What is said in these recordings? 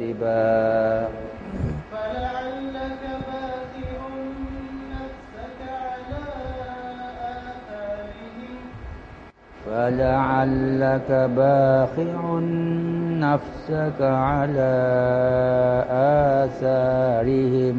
كاذبا فلعلك باخع نفسك على آثارهم. فلعلك باخع نفسك على آثارهم.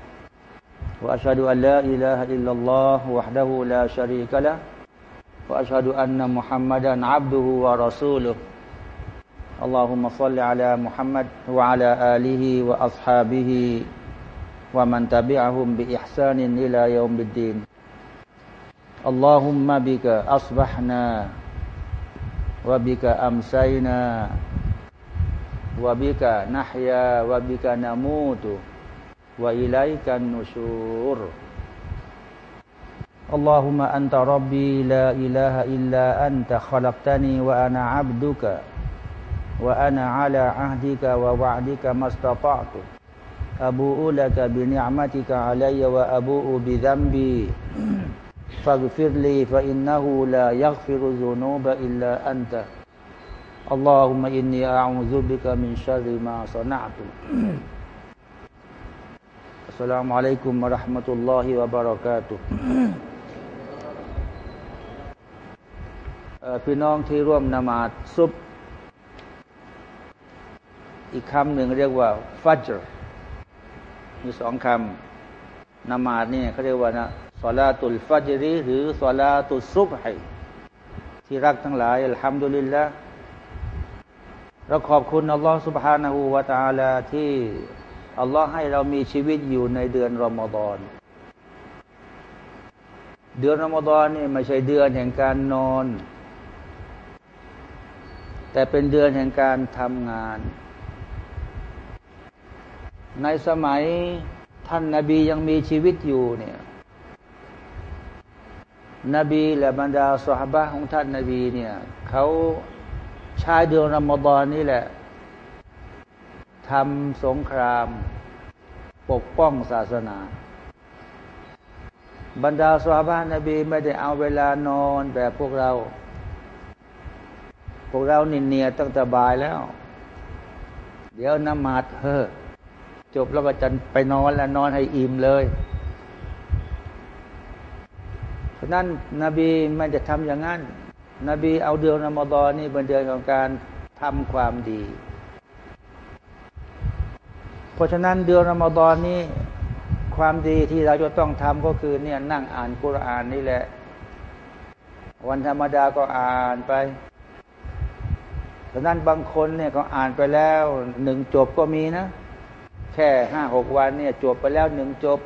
وأشهد أن لا إله إلا الله وحده لا شريك له وأشهد أن محمدا عبده ورسوله. اللهم صل على محمد وعلى آله وأصحابه ومن تبعهم بإحسان إلى يوم الدين. اللهم بك أصبحنا وبك أمسينا وبك نحيا وبك نموت. وإليك النشور. اللهم أنت ربي لا إله إلا أنت خلقتني وأنا عبدك وأنا على عهدك ووعدك ما استطعت. أبوء لك بنعمتك علي وأبوء بذنبي. فاغفر لي فإنه لا يغفر الذنوب إلا أنت. اللهم إني أعوذ بك من شر ما صنعت. السلام عليكم ورحمة الله وبركاته เอ่อพี่น้องที่ร่วมนมาดซุบอีกคำหนึ่งเรียกว่าฟัจรมีสองคำนมาดนี่เขาเรียกว่านะสลาตุลฟัจรีหรือสลาตุลซุบให้ที่รักทั้งหลายอัลฮัมดุลิลละเราขอบคุณอัลลอฮฺ سبحانه และ تعالى ที่ อัลลอฮ์ให้เรามีชีวิตอยู่ในเดือนรอมฎอนเดือนรอมฎอนนี่ไม่ใช่เดือนแห่งการนอน แต่เป็นเดือนแห่งการทำงาน ในสมัยท่านนาบียังมีชีวิตอยู่เนี่ยนบีและบรรดาสหบะของท่านนาบีเนี่ยเขาใช้เดือนรอมฎอนนี่แหละ ทำสงคราม ปกป้องศาสนา บรรดาสหบะนบีไม่ได้เอาเวลานอนแบบพวกเรา พวกเรานี่เนียตั้งแต่บ่ายแล้ว เดี๋ยวนมาดเฮ้อจบแล้วก็จะไปนอนแล้วนอนให้อิ่มเลยฉะนั้นนบีไม่จะทำอย่างนั้น นบีเอาเดือนรอมฎอนนี่เป็นเดือนของการทำความดี ราะฉะนั้นเดือนรอมฎอนนี้ความดีที่เราจะต้องทำก็คือเนี่ยนั่งอ่านกุรอานนี่แหละ วันธรรมดาก็อ่านไปฉะนั้นบางคนเนี่ยเขาอ่านไปแล้วหนึ่งจบก็มีนะ แค่ห้าหกวันเนี่ยจบไปแล้วหนึ่งจบ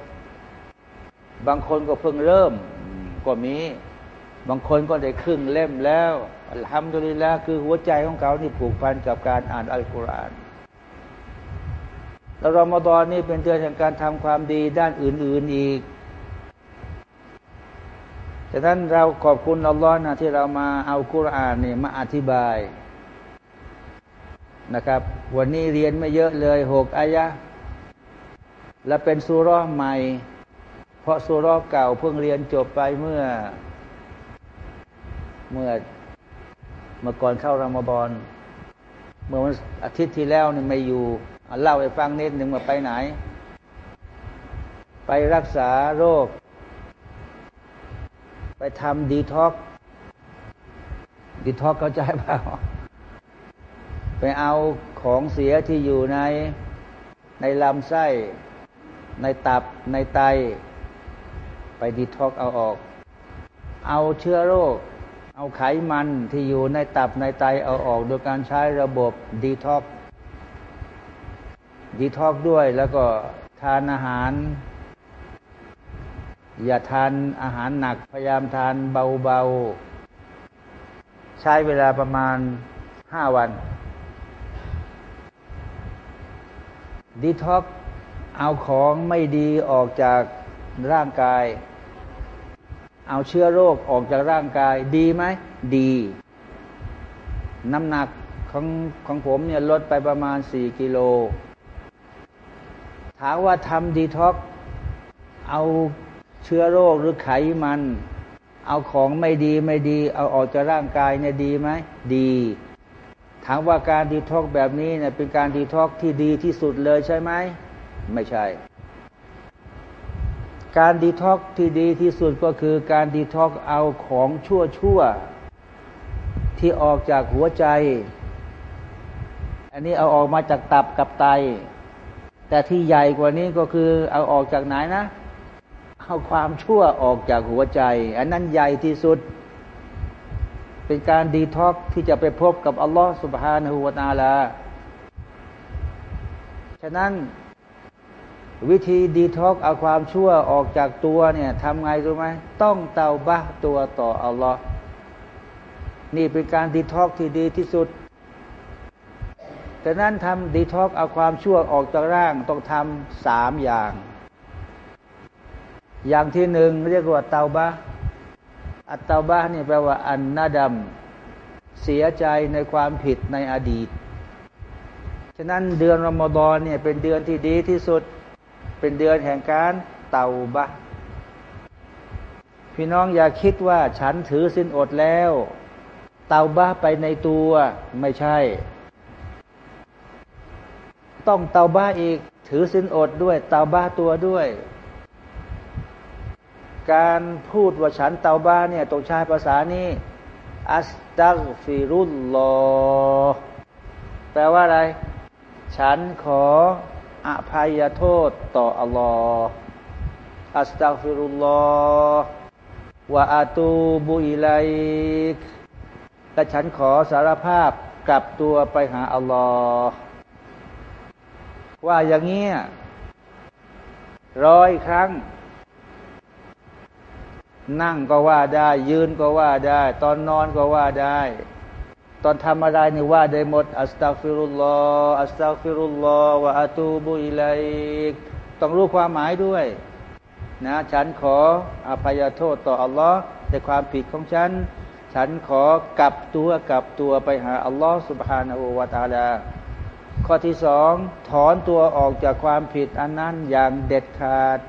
บางคนก็เพิ่งเริ่มก็มี บางคนก็ได้ครึ่งเล่มแล้วอัลฮัมดุลิลละคือหัวใจของเขานี่ผูกพันกับการอ่านอัลกุรอาน แล้วรอมฎอนนี่เป็นเดือนแห่งการทำความดีด้านอื่น ๆอีกฉะนั้นเราขอบคุณอัลลอฮ์นะที่เรามาเอากุรอานนี่มาอธิบายนะครับ วันนี้เรียนไม่เยอะเลยหกอายะและเป็นสุรใหม่ เพราะสุรเก่าเพิ่งเรียนจบไปเมื่อ เมื่อเมื่อก่อนเข้ารามฎอนเมื่อวันอาทิตย์ที่แล้วนี่ไม่อยู่ เล่าให้ฟังนิดหนึ่งว่าไปไหน ไปรักษาโรค ไปทำดีท็อกดีท็อกเข้าใจเปล่าไปเอาของเสียที่อยู่ในในลำไส้ ในตับในไต ไปดีท็อกเอาออก เอาเชื้อโรค เอาไขมันที่อยู่ในตับในไตเอาออก โดยการใช้ระบบดีท็อก ดีท็อกด้วยแล้วก็ทานอาหาร อย่าทานอาหารหนัก พยายามทานเบาๆ ใช้เวลาประมาณห้าวันดีท็อกเอาของไม่ดีออกจากร่างกาย เอาเชื้อโรคออกจากร่างกาย ดีไหม ดี น้ำหนักของของผมเนี่ยลดไปประมาณสี่กิโล ถามว่าทำดีท็อกเอาเชื้อโรคหรือไขมัน เอาของไม่ดีไม่ดี เอาออกจากร่างกายเนี่ยดีไหมดีถามว่าการดีท็อกแบบนี้เนี่ยเป็นการดีท็อกที่ดีที่สุดเลยใช่ไหมไม่ใช่ การดีท็อกที่ดีที่สุดก็คือการดีท็อกเอาของชั่วชั่วที่ออกจากหัวใจ อันนี้เอาออกมาจากตับกับไต แต่ที่ใหญ่กว่านี้ก็คือเอาออกจากไหนนะ เอาความชั่วออกจากหัวใจ อันนั้นใหญ่ที่สุด เป็นการดีท็อกที่จะไปพบกับอัลลอฮฺสุบฮานาหูวาตาลา ฉะนั้นวิธีดีท็อกเอาความชั่วออกจากตัวเนี่ยทำไงรู้ไหมต้องเตาบะตัวต่ออัลลอฮ์นี่เป็นการดีท็อกที่ดีที่สุด แต่นั้นทำดีท็อกเอาความชั่วออกจากร่างต้องทำสามอย่าง อย่างที่หนึ่งเรียกว่าเตาบะอัตเตาบะนี่แปลว่า อันนาดำเสียใจในความผิดในอดีต ฉะนั้นเดือนรอมฎอนเนี่ยเป็นเดือนที่ดีที่สุด เป็นเดือนแห่งการเตาบะพี่น้องอย่าคิดว่าฉันถือสินอดแล้ว เตาบะไปในตัวไม่ใช่ ต้องเตาบะอีก ถือสินอดด้วย เตาบะตัวด้วย การพูดว่าฉันเตาบะเนี่ยต้องใช้ภาษานี้อัสตักฟิรุลลอแปลว่าอะไร ฉันขออภัยโทษต่ออัลลอฮ์อัสตักฟิรุลลอวะอาตูบุอิไลกและฉันขอสารภาพกลับตัวไปหาอัลลอฮ์ ว่าอย่างเงี้ยร้อยครั้ง นั่งก็ว่าได้ ยืนก็ว่าได้ ตอนนอนก็ว่าได้ ตอนทำอะไรนี่ว่าได้หมด อัสตัฟิรุลลอฮ์อัสตัฟิรุลลอฮ์วะอาตูบุอิลัยต้องรู้ความหมายด้วยนะฉันขออภัยโทษต่ออัลลอฮ์ในความผิดของฉัน ฉันขอกลับตัวกลับตัวไปหาอัลลอฮ์สุบฮานาอูวาตาลา ข้อที่สองถอนตัวออกจากความผิดอันนั้นอย่างเด็ดขาด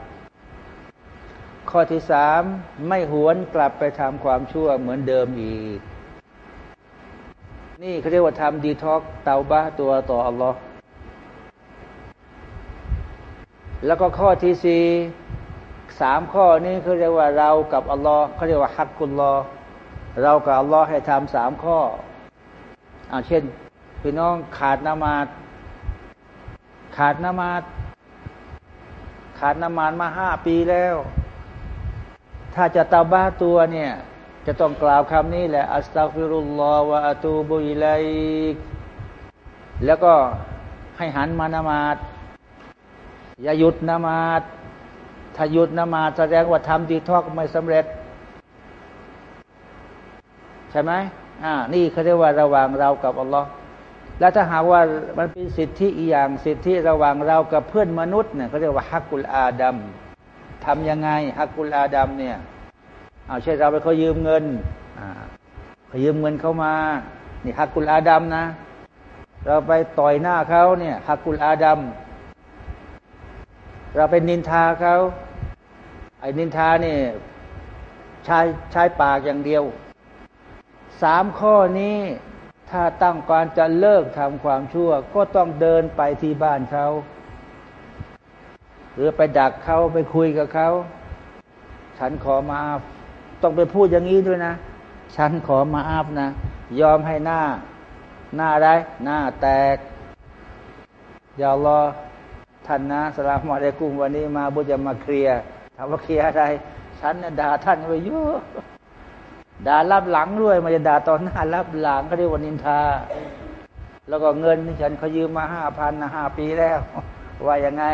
ข้อที่สามไม่หวนกลับไปทำความชั่วเหมือนเดิมอีก นี่เขาเรียกว่าทำดีท็อกเตาบ้าตัวต่ออัลลอฮ์แล้วก็ข้อที่สี่สามข้อนี้เขาเรียกว่าเรากับอัลลอฮ์เขาเรียกว่าฮักกุลลอเรากับอัลลอฮ์ให้ทำสามข้ออ่าเช่น พี่น้องขาดนามาดขาดนามาดขาดนามาดมาห้าปีแล้ว ถ้าจะตาบ้าตัวเนี่ย จะต้องกล่าวคำนี้แหละ อัสตัฟิรุลลอฮฺวะอะตูบุอิไลแล้วก็ให้หันมานามาดอย่าหยุดนามาดถ้าหยุดนามาดแสดงว่าทำดีทอกไม่สำเร็จ ใช่ไหมอ่า นี่เขาเรียกว่าระหว่างเรากับอัลลอฮ์ แล้วถ้าหากว่ามันเป็นสิทธิอีกอย่างสิทธิระหว่างเรากับเพื่อนมนุษย์เนี่ยเขาเรียกว่าฮักกุลอาดัมทำยังไงฮักกุลอาดัมเนี่ยเอาเช่นเราไปเขายืมเงินเขายืมเงินเข้ามานี่ฮักกุลอาดัมนะ เราไปต่อยหน้าเขาเนี่ยฮักกุลอาดัมเราไปนินทาเขาไอ้นินทาเนี่ยใช้ใช้ปากอย่างเดียวสามข้อนี้ ถ้าตั้งการจะเลิกทำความชั่ว ก็ต้องเดินไปที่บ้านเขา หรือไปดักเขาไปคุยกับเขา ฉันขอมาอาบต้องไปพูดอย่างนี้ด้วยนะ ฉันขอมาอาบนะ ยอมให้หน้า หน้าได้ หน้าแตก อย่ารอท่านนะสลามอะลัยกุ้มวันนี้มาบุจะมาเคลียร์ถามว่าเคลียร์อะไร ฉันน่ะด่าท่านไปเยอะ ด่ารับหลังด้วยมันจะด่าตอนหน้ารับหลังก็เรียกว่านินทา แล้วก็เงินที่ฉันเขายืมมาห้าพันห้าปีแล้ว ว่ายังไง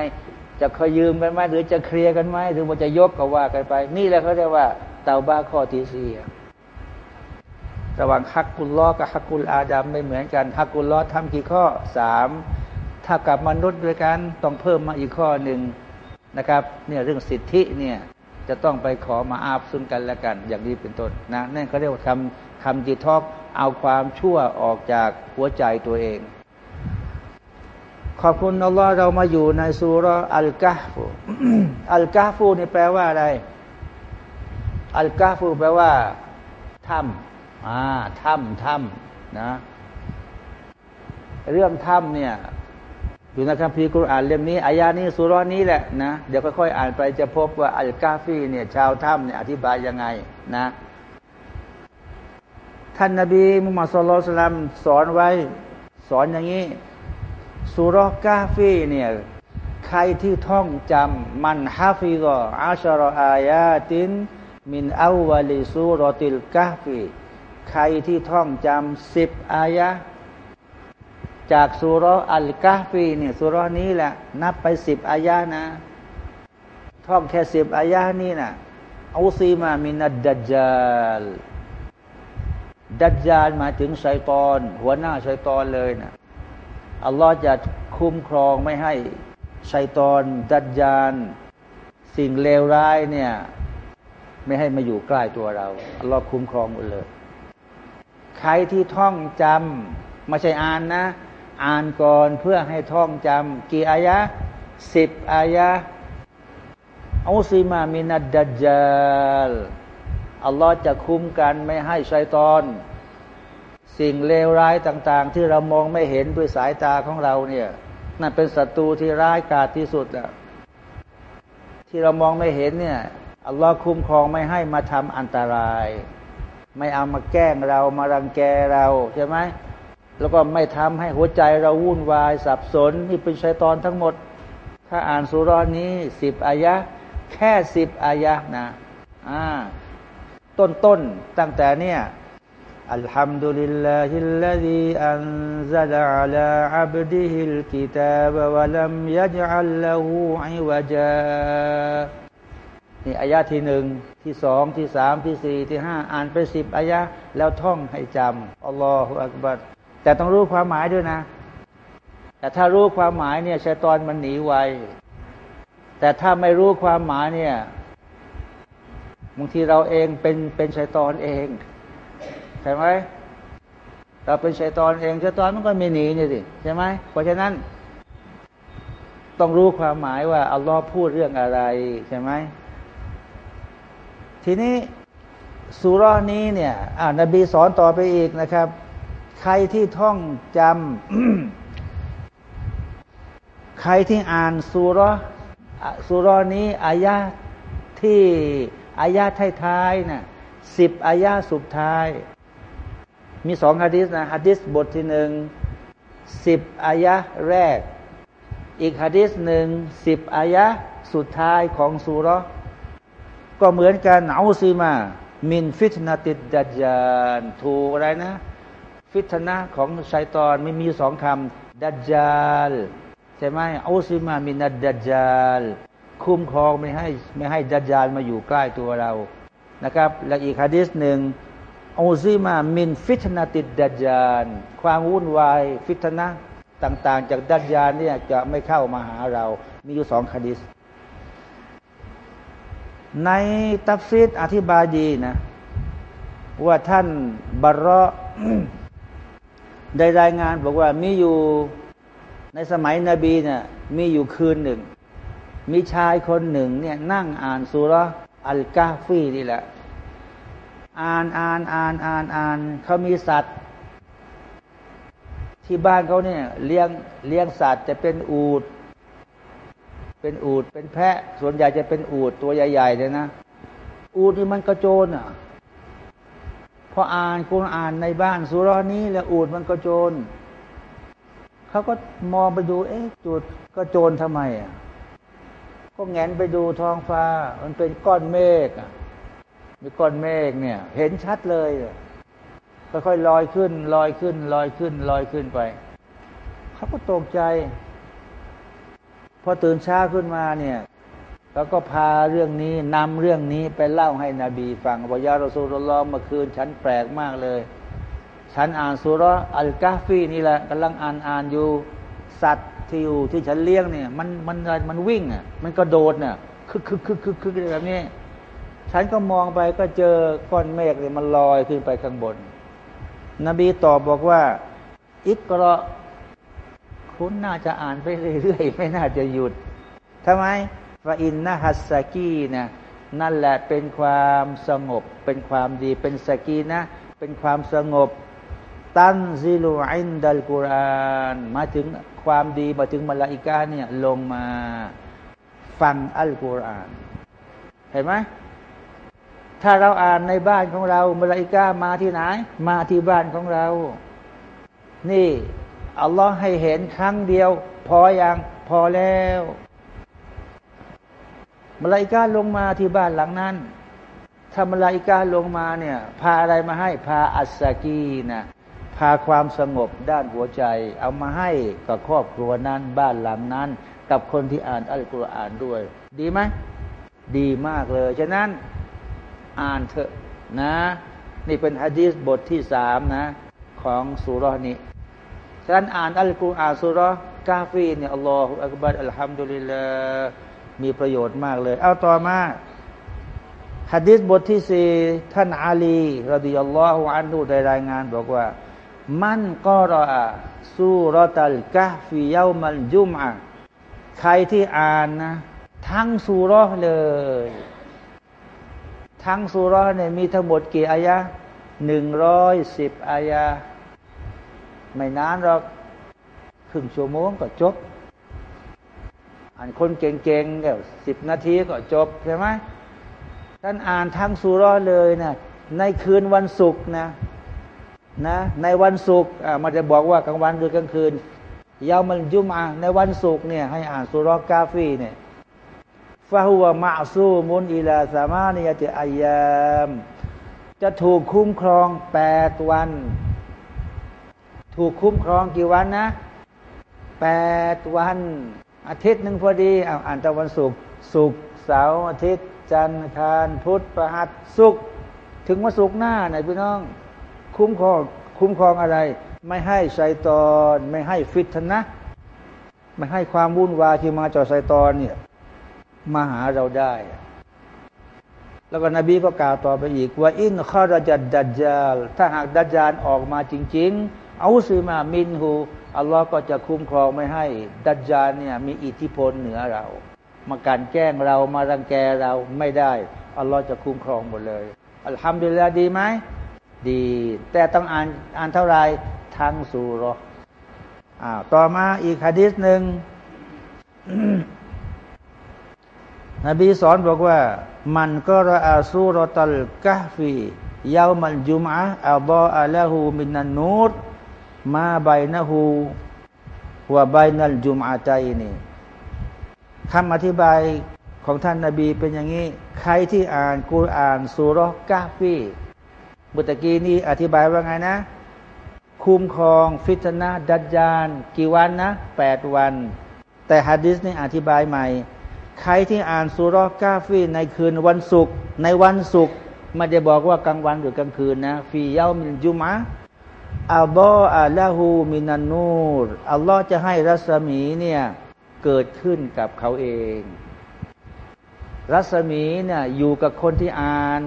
จะเขายืมกันไหมหรือจะเคลียร์กันไหมหรือว่าจะยกก็ว่ากันไป นี่แหละเขาเรียกว่าเตาบ้าข้อที่สี่ระหว่างฮักกุลลอกับฮักกุลอาดัมไม่เหมือนกันฮักกุลลอทำกี่ข้อสามถ้ากับมนุษย์ด้วยกันต้องเพิ่มมาอีกข้อหนึ่งนะครับเนี่ยเรื่องสิทธิเนี่ย จะต้องไปขอมาอาบซึ่งกันและกัน อย่างนี้เป็นต้นนะนั่นเขาเรียกว่าคำคำจิตทอกเอาความชั่วออกจากหัวใจตัวเอง ขอบคุณอัลลอฮ์เรามาอยู่ในสุรอัลกาฟูอัลกาฟูนี่แปลว่าอะไร อัลกาฟูแปลว่าถ้ำอ่าถ้ำถ้ำนะ เรื่องถ้ำเนี่ย อยู่ในคัมภีร์กุรอานเล่มนี้อายานี้สุรนี้แหละนะ เดี๋ยวค่อยๆอ่านไปจะพบว่าอัลกาฟีเนี่ยชาวถ้ำเนี่ยอธิบายยังไงนะ ท่านนาบีมุฮัมมัดสุลลัลสอนไว้ สอนอย่างนี้สุรกาฟีเนี่ยใครที่ท่องจำمن حفظ عشر آيات من أول سورة الكهفใครที่ท่องจำสิบอายะ จากสุรอัลกาฟีเนี่ยสุรนี้แหละ นับไปสิบอายะนะ ท่องแค่สิบอายะนี่นะعصم من الدجالลดัจจาลมาถึงไซตอน หัวหน้าไซตอนเลยนะอัลลอฮ์จะคุ้มครองไม่ให้ชัยตอน ดัจจานสิ่งเลวร้ายเนี่ย ไม่ให้มาอยู่ใกล้ตัวเราอัลลอฮ์คุ้มครองหมดเลย ใครที่ท่องจำไม่ใช่อ่านนะ อ่านก่อนเพื่อให้ท่องจำกี่อายะสิบอายะอุซิมามินัดดัจจลอัลลอฮ์จะคุ้มกันไม่ให้ชัยตอน สิ่งเลวร้ายต่าง ๆ ที่เรามองไม่เห็นด้วยสายตาของเราเนี่ยนั่นเป็นศัตรูที่ร้ายกาจที่สุดอะที่เรามองไม่เห็นเนี่ยอัลลอฮ์คุ้มครองไม่ให้มาทำอันตราย ไม่เอามาแกล้งเรามารังแกเราใช่ไหม แล้วก็ไม่ทำให้หัวใจเราวุ่นวาย สับสน นี่เป็นชัยตอนทั้งหมด ถ้าอ่านสุรอนนี้สิบอายะ แค่สิบอายะนะอ่าต้นต้นตั้งแต่เนี่ยอัลฮัมดุลิลลาฮิลลาฮิอันซาลาลาอับดิฮิลกิตาบวะลัมยัจอัลละฮูอิวะจานี่อายะที่หนึ่งที่สองที่สามที่สี่ที่ห้าอ่านไปสิบอายะ แล้วท่องให้จำอัลลอฮฺอักบัร แต่ต้องรู้ความหมายด้วยนะ แต่ถ้ารู้ความหมายเนี่ยชัยตอนมันหนีไวแต่ถ้าไม่รู้ความหมายเนี่ยบางทีเราเองเป็นเป็นชัยตอนเองใช่ไหมเราเป็นชัยตอนเองชัยตอนมันก็ไม่หนีนี่สิใช่ไหมเพราะฉะนั้น ต้องรู้ความหมายว่าอัลลอฮ์พูดเรื่องอะไรใช่ไหมทีนี้สุรานี้เนี่ยอ่านบีสอนต่อไปอีกนะครับ ใครที่ท่องจำใครที่อ่านสุรสุรนี้อายะที่อายะท้ายๆนะ่ะสิบอายะสุดท้าย มีสองฮะดิษนะฮะดิษบทที่หนึ่งสิบอายะแรก อีกฮะดิษหนึ่งสิบอายะสุดท้ายของสุรก็เหมือนกันعصم من فتنة الدجالถูกอะไรนะ ฟิตนะของชัยตอนไม่มีสองคำดัจจาลใช่ไหมعصم من الدجالคุ้มครองไม่ให้ไม่ให้ดัจจาลมาอยู่ใกล้ตัวเรานะครับ และอีกฮะดิษหนึ่งعصم من فتنة الدجالความวุ่นวายฟิตนะต่าง ๆ จากดัจจานเนี่ยจะไม่เข้ามาหาเรา มีอยู่สองคดีในตัฟซีดอธิบายดีนะ ว่าท่านบารระ ได้รายงานบอกว่ามีอยู่ในสมัยนบีเนี่ยมีอยู่คืนหนึ่ง มีชายคนหนึ่งเนี่ยนั่งอ่านสุรอัลกาฟีนี่แหละ อ่านอ่านอ่านอ่านอ่านเขามีสัตว์ ที่บ้านเขาเนี่ยเลี้ยงเลี้ยงสัตว์จะเป็นอูด เป็นอูดเป็นแพะส่วนใหญ่จะเป็นอูดตัวใหญ่ๆเลยนะอูดนี่มันกระโจนอะ พออ่านคุณอ่านในบ้านสุรานี้แล้วอูดมันกระโจนเขาก็มองไปดู เอ๊ะจุดกระโจนทำไมอะก็แงนไปดูท้องฟ้า มันเป็นก้อนเมฆอะมีก้อนเมฆเนี่ย เห็นชัดเลยค่อยๆลอยขึ้น ลอยขึ้น ลอยขึ้น ลอยขึ้นไปเขาก็ตกใจ พอตื่นเช้าขึ้นมาเนี่ย แล้วก็พาเรื่องนี้นำเรื่องนี้ไปเล่าให้นบีฟังว่ายาราสูรลอมเมื่อคืนฉันแปลกมากเลย ฉันอ่านสุรอัลกาฟีนี่แหละกำลังอ่านอ่านอยู่สัตว์ที่อยู่ที่ฉันเลี้ยงเนี่ย มันมันมันวิ่งอะมันกระโดดเนี่ยคึกคึกคึกคึกคึกแบบนี้ ฉันก็มองไปก็เจอก้อนเมฆเนี่ยมันลอยขึ้นไปข้างบน นบีตอบบอกว่า อิกระคุณน่าจะอ่านไปเรื่อยๆไม่น่าจะหยุดทำไม ว่าอินนะฮัสสกีนะนั่นแหละเป็นความสงบ เป็นความดี เป็นสกีนะ เป็นความสงบ ตันซิลูอินดัลกุรานมาถึงความดีมาถึงมาลาอิกาเนี่ยลงมาฟังอัลกุรอาน เห็นไหมถ้าเราอ่านในบ้านของเรามาลาอิกามาที่ไหน มาที่บ้านของเรา นี่อัลลอฮ์ให้เห็นครั้งเดียว พออย่างพอแล้ว มลาอิกาลงมาที่บ้านหลังนั้นถ้ามลาอิกาลงมาเนี่ย พาอะไรมาให้พาอัสกีนะพาความสงบด้านหัวใจ เอามาให้กับครอบครัวนั้นบ้านหลังนั้น กับคนที่อ่านอัลกุรอานด้วย ดีไหมดีมากเลย ฉะนั้นอ่านเถอะนะ นี่เป็นฮะดีษบทที่สามนะ ของสุรนี้ฉะนั้นอ่านอัลกุรอานสุรกาฟีเนี่ยอัลลอฮฺอักบัรอัลฮัมดุลิลลาห์ มีประโยชน์มากเลย เอาต่อมาฮะดิษบทที่สี่ท่านอาลีรดิยัลลอฮุอันดูได้รายงานบอกว่า มันก็รอสูรตัลกะฟิยามันจุมอะใครที่อ่านนะ ทั้งสูรอเลย ทั้งสูรอเนี่ยมีทั้งหมดกี่อายะหนึ่งร้อยสิบอายะไม่นานหรอกครึ่งชั่วโมงก็จบ อ่านคนเก่งๆเดี๋ยวสิบนาทีก็จบใช่ไหมท่านอ่านทั้งสุรอเลยนะในคืนวันศุกร์นะนะในวันศุกร์มันจะบอกว่ากลางวันหรือกลางคืนยาวมันยุมาในวันศุกร์เนี่ยให้อ่านสุรอกาฟีเนี่ยฟาหัวมาซูมุนอิลาสามานิยติอายามจะถูกคุ้มครองแปดวัน ถูกคุ้มครองกี่วันนะแปดวัน อาทิตย์หนึ่งพอดีอ่านตะวันศุกร์ศุกร์เสาร์อาทิตย์ จันทร์คารพุธประหัสศุกร์ถึงวันศุกร์หน้าไหนพี่น้อง คุ้มครองคุ้มครองอะไร ไม่ให้ไซตอนไม่ให้ฟิตนะ ไม่ให้ความวุ่นวายที่มาจากไซตอนเนี่ยมาหาเราได้ แล้วก็นบีก็กล่าวต่อไปอีก ว่าอินข้าราจัดดัจจาลถ้าหากดัจจาลออกมาจริง ๆ เอาซีมามินหู อัลลอฮ์ก็จะคุ้มครองไม่ให้ดัจจานเนี่ยมีอิทธิพลเหนือเรา มาการแกล้งเรามารังแกเราไม่ได้อัลลอฮ์จะคุ้มครองหมดเลย อัลฮัมดุลิลลาดีไหมดี แต่ต้องอ่านอ่านเท่าไรทั้งสูรออ่าต่อมาอีกฮะดิษหนึ่งนบีสอนบอกว่า มันก็รอาสูรตัลกะฟียาวมันจุมะอัลลอฮ์อัลลอฮูมินันนูร มาใบนะฮูหัวใบนัลจุมอาใจนี่คำอธิบายของท่านนาบีเป็นอย่างนี้ ใครที่อ่านกุรอ่านสุรกาฟีบุตรกีนี้อธิบายว่าไงนะ คุมครองฟิตนาดัจจานกี่วันนะแปดวัน แต่ฮะดิษนี่อธิบายใหม่ ใครที่อ่านสุรกาฟีในคืนวันศุกร์ในวันศุกร์ม่ได้บอกว่ากลางวันหรือกลางคืนนะฟีเย้ามินจุมะ อัลลอฮ์อัลลฮูมินันนูรอัลลอฮ์จะให้รัศมีเนี่ยเกิดขึ้นกับเขาเอง รัศมีเนี่ยอยู่กับคนที่อ่าน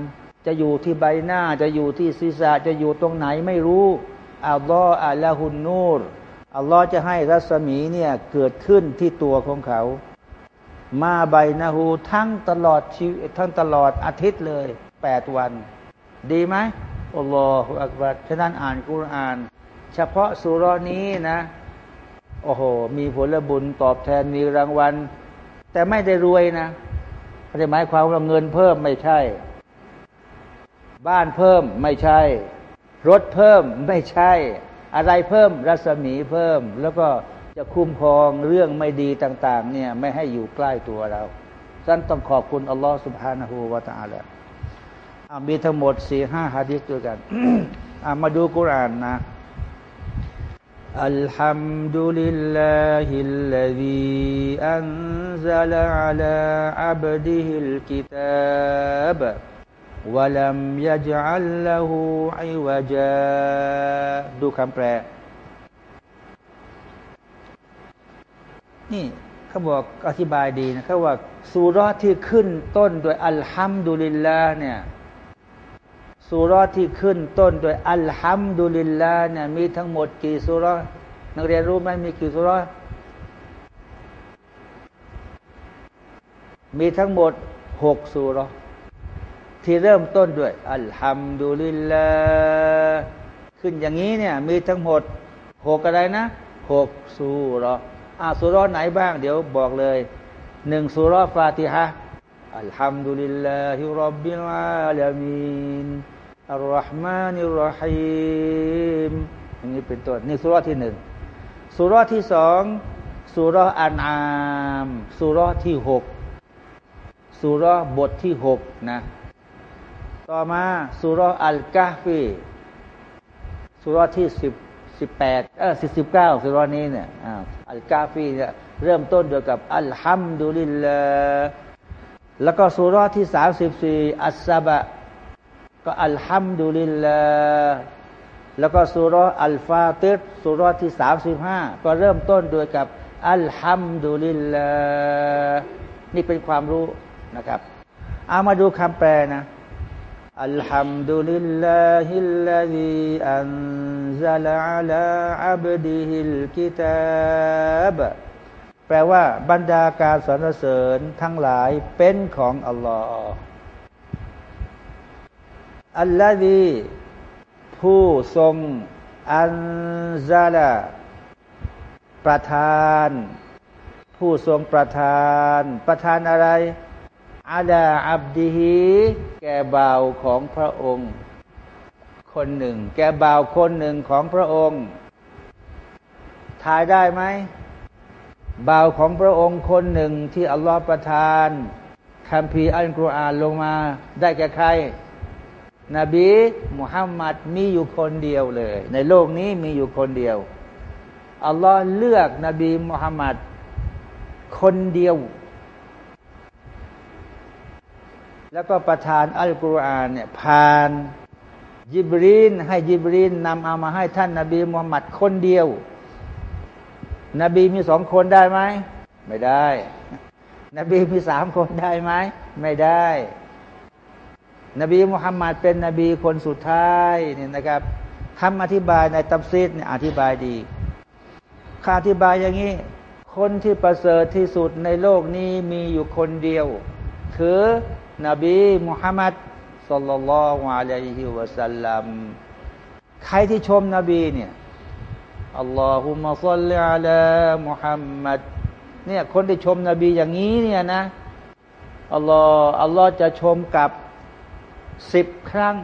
จะอยู่ที่ใบหน้าจะอยู่ที่ศีรษะจะอยู่ตรงไหนไม่รู้อัลลอฮ์อัลลฮุนนูรอัลลอฮ์จะให้รัศมีเนี่ยเกิดขึ้นที่ตัวของเขา มาใบนาหูทั้งตลอดชีวิตทั้งตลอดอาทิตย์เลยแปดวัน ดีไหม อัลลอฮฺอักบัรฉะนั้นอ่านกุรอาน เฉพาะสุรนี้นะ โอ้โห มีผลบุญตอบแทนมีรางวัล แต่ไม่ได้รวยนะไม่ได้หมายความว่าเงินเพิ่มไม่ใช่ บ้านเพิ่มไม่ใช่ รถเพิ่มไม่ใช่ อะไรเพิ่มรัศมีเพิ่ม แล้วก็จะคุ้มครองเรื่องไม่ดีต่าง ๆ เนี่ยไม่ให้อยู่ใกล้ตัวเราฉันต้องขอบคุณอัลลอฮฺสุบฮานาหูวาตาละ มีทั้งหมดสี่ห้าฮะดิษด้วยกันมาดูกุรานนะ الحمد لله الذي أنزل على عبده الكتاب วะลัมยะจัลละหูอิวะจาดูคำแปล นี่เขาบอกอธิบายดีนะเขาว่าสุรอที่ขึ้นต้นโดยอัลฮัมดุลิลลาห์เนี่ย สุรอที่ขึ้นต้นโดยอัลฮัมดุลิลลาห์เนี่ยมีทั้งหมดกี่สุรอนักเรียนรู้ไหมมีกี่สุรอมีทั้งหมดหกสุรอที่เริ่มต้นด้วยอัลฮัมดุลิลลาห์ขึ้นอย่างนี้เนี่ยมีทั้งหมดหกอะไรนะหกสุรออ่าสุรอไหนบ้าง เดี๋ยวบอกเลยหนึ่งสุรอฟาติฮะอัลฮัมดุลิลลาฮิรับบิลอาลามีน อัลลอฮ์มานิรรหีมอย่างนี้เป็นต้นนี่สุรที่หนึ่งสุรที่สองสุรออันอามสุรที่หกสุรบทที่หกนะต่อมาสุรอัลกาฟีสุรที่สิบสิบแปดเออสิบสิบเก้าสุรนี้เนี่ยอัลกาฟีเนี่ยเริ่มต้นเดียวกับอัลฮัมดุลิลลาแล้วก็สุรที่สามสิบสี่อัสซาบะ ก็อัลฮัมดุลิลลาแล้วก็สุรอัลฟาติรสุรที่สามสิบห้าก็เริ่มต้นโดยกับالحمد للهนี่เป็นความรู้นะครับ เอามาดูคำแปลนะالحمد لله الذي أنزل على عبده الكتابแปลว่าบรรดาการสรรเสริญทั้งหลายเป็นของอัลลอฮ์ อัลลอฮีผู้ทรงอันซาลาประทาน ผู้ทรงประทาน ประทานอะไรอาดาอับดีฮีแก่บ่าวของพระองค์ คนหนึ่ง แก่บ่าวคนหนึ่งของพระองค์ทายได้ไหมบ่าวของพระองค์คนหนึ่งที่อัลลอฮฺประทานคำพีร์อัลกุรอานลงมาได้แก่ใคร นบีมุฮัมมัดมีอยู่คนเดียวเลย ในโลกนี้มีอยู่คนเดียว อัลลอฮ์เลือกนบีมุฮัมมัดคนเดียว แล้วก็ประทานอัลกุรอานเนี่ยผ่านยิบรีนให้ยิบรีนนำเอามาให้ท่านนาบีมุฮัมมัดคนเดียว นบีมีสองคนได้ไหม ไม่ได้ นบีมีสามคนได้ไหม ไม่ได้ นบีมุฮัมมัดเป็นนบีคนสุดท้ายเนี่ยนะครับคำอธิบายในตัมซีดเนี่ยอธิบายดีคำอธิบายอย่างนี้ คนที่ประเสริฐที่สุดในโลกนี้มีอยู่คนเดียว คือนบีมุฮัมมัดสัลลัลลอฮุอะลัยฮิวะสัลลัมใครที่ชมนบีเนี่ยอัลลอฮุมะซัลลิอะลมุฮัมมัดเนี่ยคนที่ชมนบีอย่างนี้เนี่ยนะอัลลอฮ์อัลลอฮ์จะชมกับ สิบครั้ง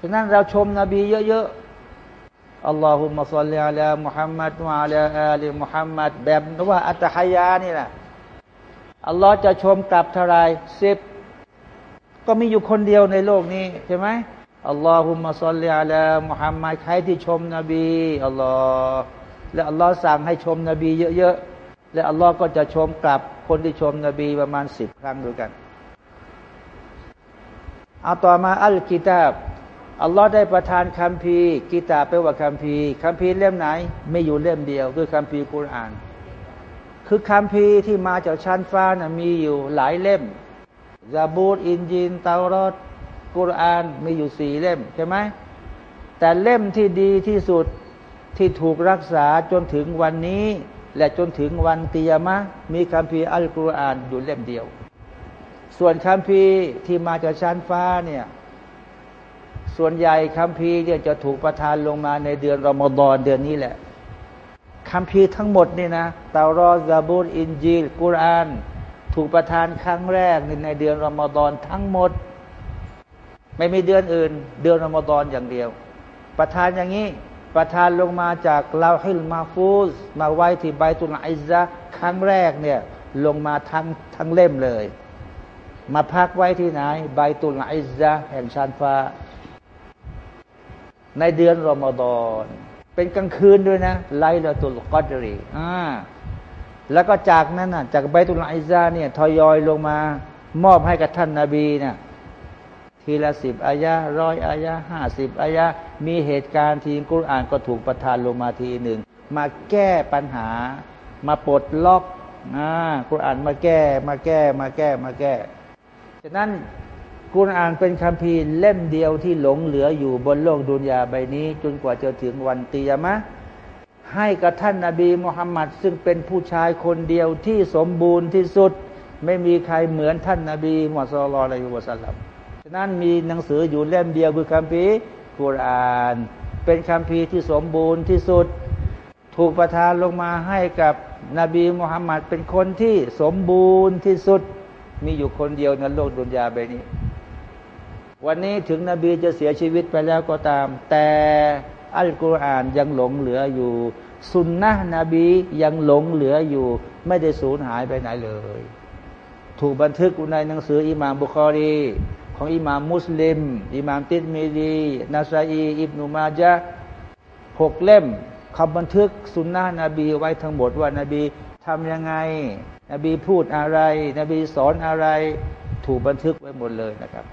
ฉะนั้นเราชมนบีเยอะๆอัลลอฮุมะซัลลิอะลามุฮัมมัดวะอะลาอาลีมุฮัมมัดแบบว่าอัตฮยานี่แหละอัลลอฮ์จะชมกลับเท่าไรสิบก็มีอยู่คนเดียวในโลกนี้ใช่ไหมاللهم صل على محمدใครที่ชมนบีอัลลอฮ์และอัลลอฮ์สั่งให้ชมนบีเยอะๆและอัลลอฮ์ก็จะชมกลับคนที่ชมนบีประมาณสิบครั้งด้วยกัน เอาต่อมาالكتابอัลลอฮ์ได้ประทานคัมภีร์كتابแปลว่าคัมภีร์คัมภีร์เล่มไหน มีอยู่เล่มเดียวคือคัมภีร์กุรอาน คือคำพีที่มาจากชั้นฟ้านะมีอยู่หลายเล่มซาบูตอินจินเตารอดกุรอานมีอยู่สี่เล่มใช่ไหมแต่เล่มที่ดีที่สุดที่ถูกรักษาจนถึงวันนี้ และจนถึงวันตียมะมีคำพีอัลกุรอานอยู่เล่มเดียว ส่วนคำพีที่มาจากชั้นฟ้าเนี่ย ส่วนใหญ่คำพีเนี่ยจะถูกประทานลงมาในเดือนรอมฎอนเดือนนี้แหละคำพีทั้งหมดนี่นะตารอซาบูรอินจีลกุรอาน ถูกประทานครั้งแรกในในเดือนรอมฎอนทั้งหมด ไม่มีเดือนอื่น เดือนรอมฎอนอย่างเดียว ประทานอย่างนี้ประทานลงมาจากลาฮิลมาฟูสมาไว้ที่ใบตุลอิซะครั้งแรกเนี่ยลงมาทั้งทั้งเล่มเลย มาพักไว้ที่ไหนใบตุลอิซะแห่งชานฟ้า ในเดือนรอมฎอนเป็นกลางคืนด้วยนะไลลาตุลกอดรีอ่าแล้วก็จากนั้นน่ะจากใบตุลไอซาเนี่ยทยอยลงมา มอบให้กับท่านนาบีนะทีละสิบอายะร้อยอายะห้าสิบอายะมีเหตุการณ์ทีกุรอานก็ถูกประทานลงมาทีหนึ่ง มาแก้ปัญหา มาปลดล็อกอ่ากุรอานมาแก้มาแก้มาแก้มาแก้ ฉะนั้นกุรอานเป็นคัมภีร์เล่มเดียวที่หลงเหลืออยู่บนโลกดุนยาใบนี้ จนกว่าจะถึงวันตียมะ ให้กับท่านนาบีมุฮัมมัดซึ่งเป็นผู้ชายคนเดียวที่สมบูรณ์ที่สุด ไม่มีใครเหมือนท่านนาบีมุฮัมมัดสุลลัลอะลัยฮิวะสัลลัมฉะนั้นมีหนังสืออยู่เล่มเดียวคือคัมภีร์กุรอาน เป็นคัมภีร์ที่สมบูรณ์ที่สุด ถูกประทานลงมาให้กับนบีมุฮัมมัดเป็นคนที่สมบูรณ์ที่สุด มีอยู่คนเดียวในโลกดุนยาใบนี้ วันนี้ถึงนบีจะเสียชีวิตไปแล้วก็ตาม แต่อัลกุรอานยังหลงเหลืออยู่ สุนนะนบียังหลงเหลืออยู่ ไม่ได้สูญหายไปไหนเลย ถูกบันทึกในหนังสืออิหม่ามบุคอรีของอิหม่ามมุสลิม อิหม่ามติดมีดีนาซาอีอิบนุมาจาหกเล่มคำบันทึกสุนนะนบีไว้ทั้งหมดว่านบีทำยังไง นบีพูดอะไร นบีสอนอะไร ถูกบันทึกไว้หมดเลยนะครับ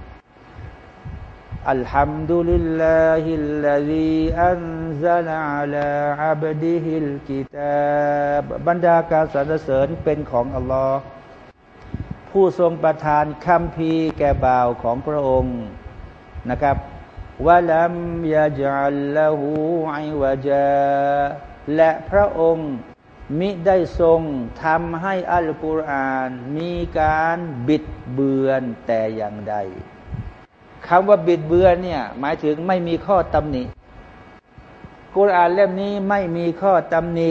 الحمد لله الذي أنزل على عبده الكتابบรรดาการสรรเสริญเป็นของอัลลอฮ์ผู้ทรงประทานคัมภีร์แก่บ่าวของพระองค์นะครับวะลัมยาจัลละหูไอวะจาและพระองค์ มิได้ทรงทำให้อัลกุรอานมีการบิดเบือนแต่อย่างใดคำว่าบิดเบือนเนี่ยหมายถึงไม่มีข้อตำหนิ กุรอานเล่มนี้ไม่มีข้อตำหนิ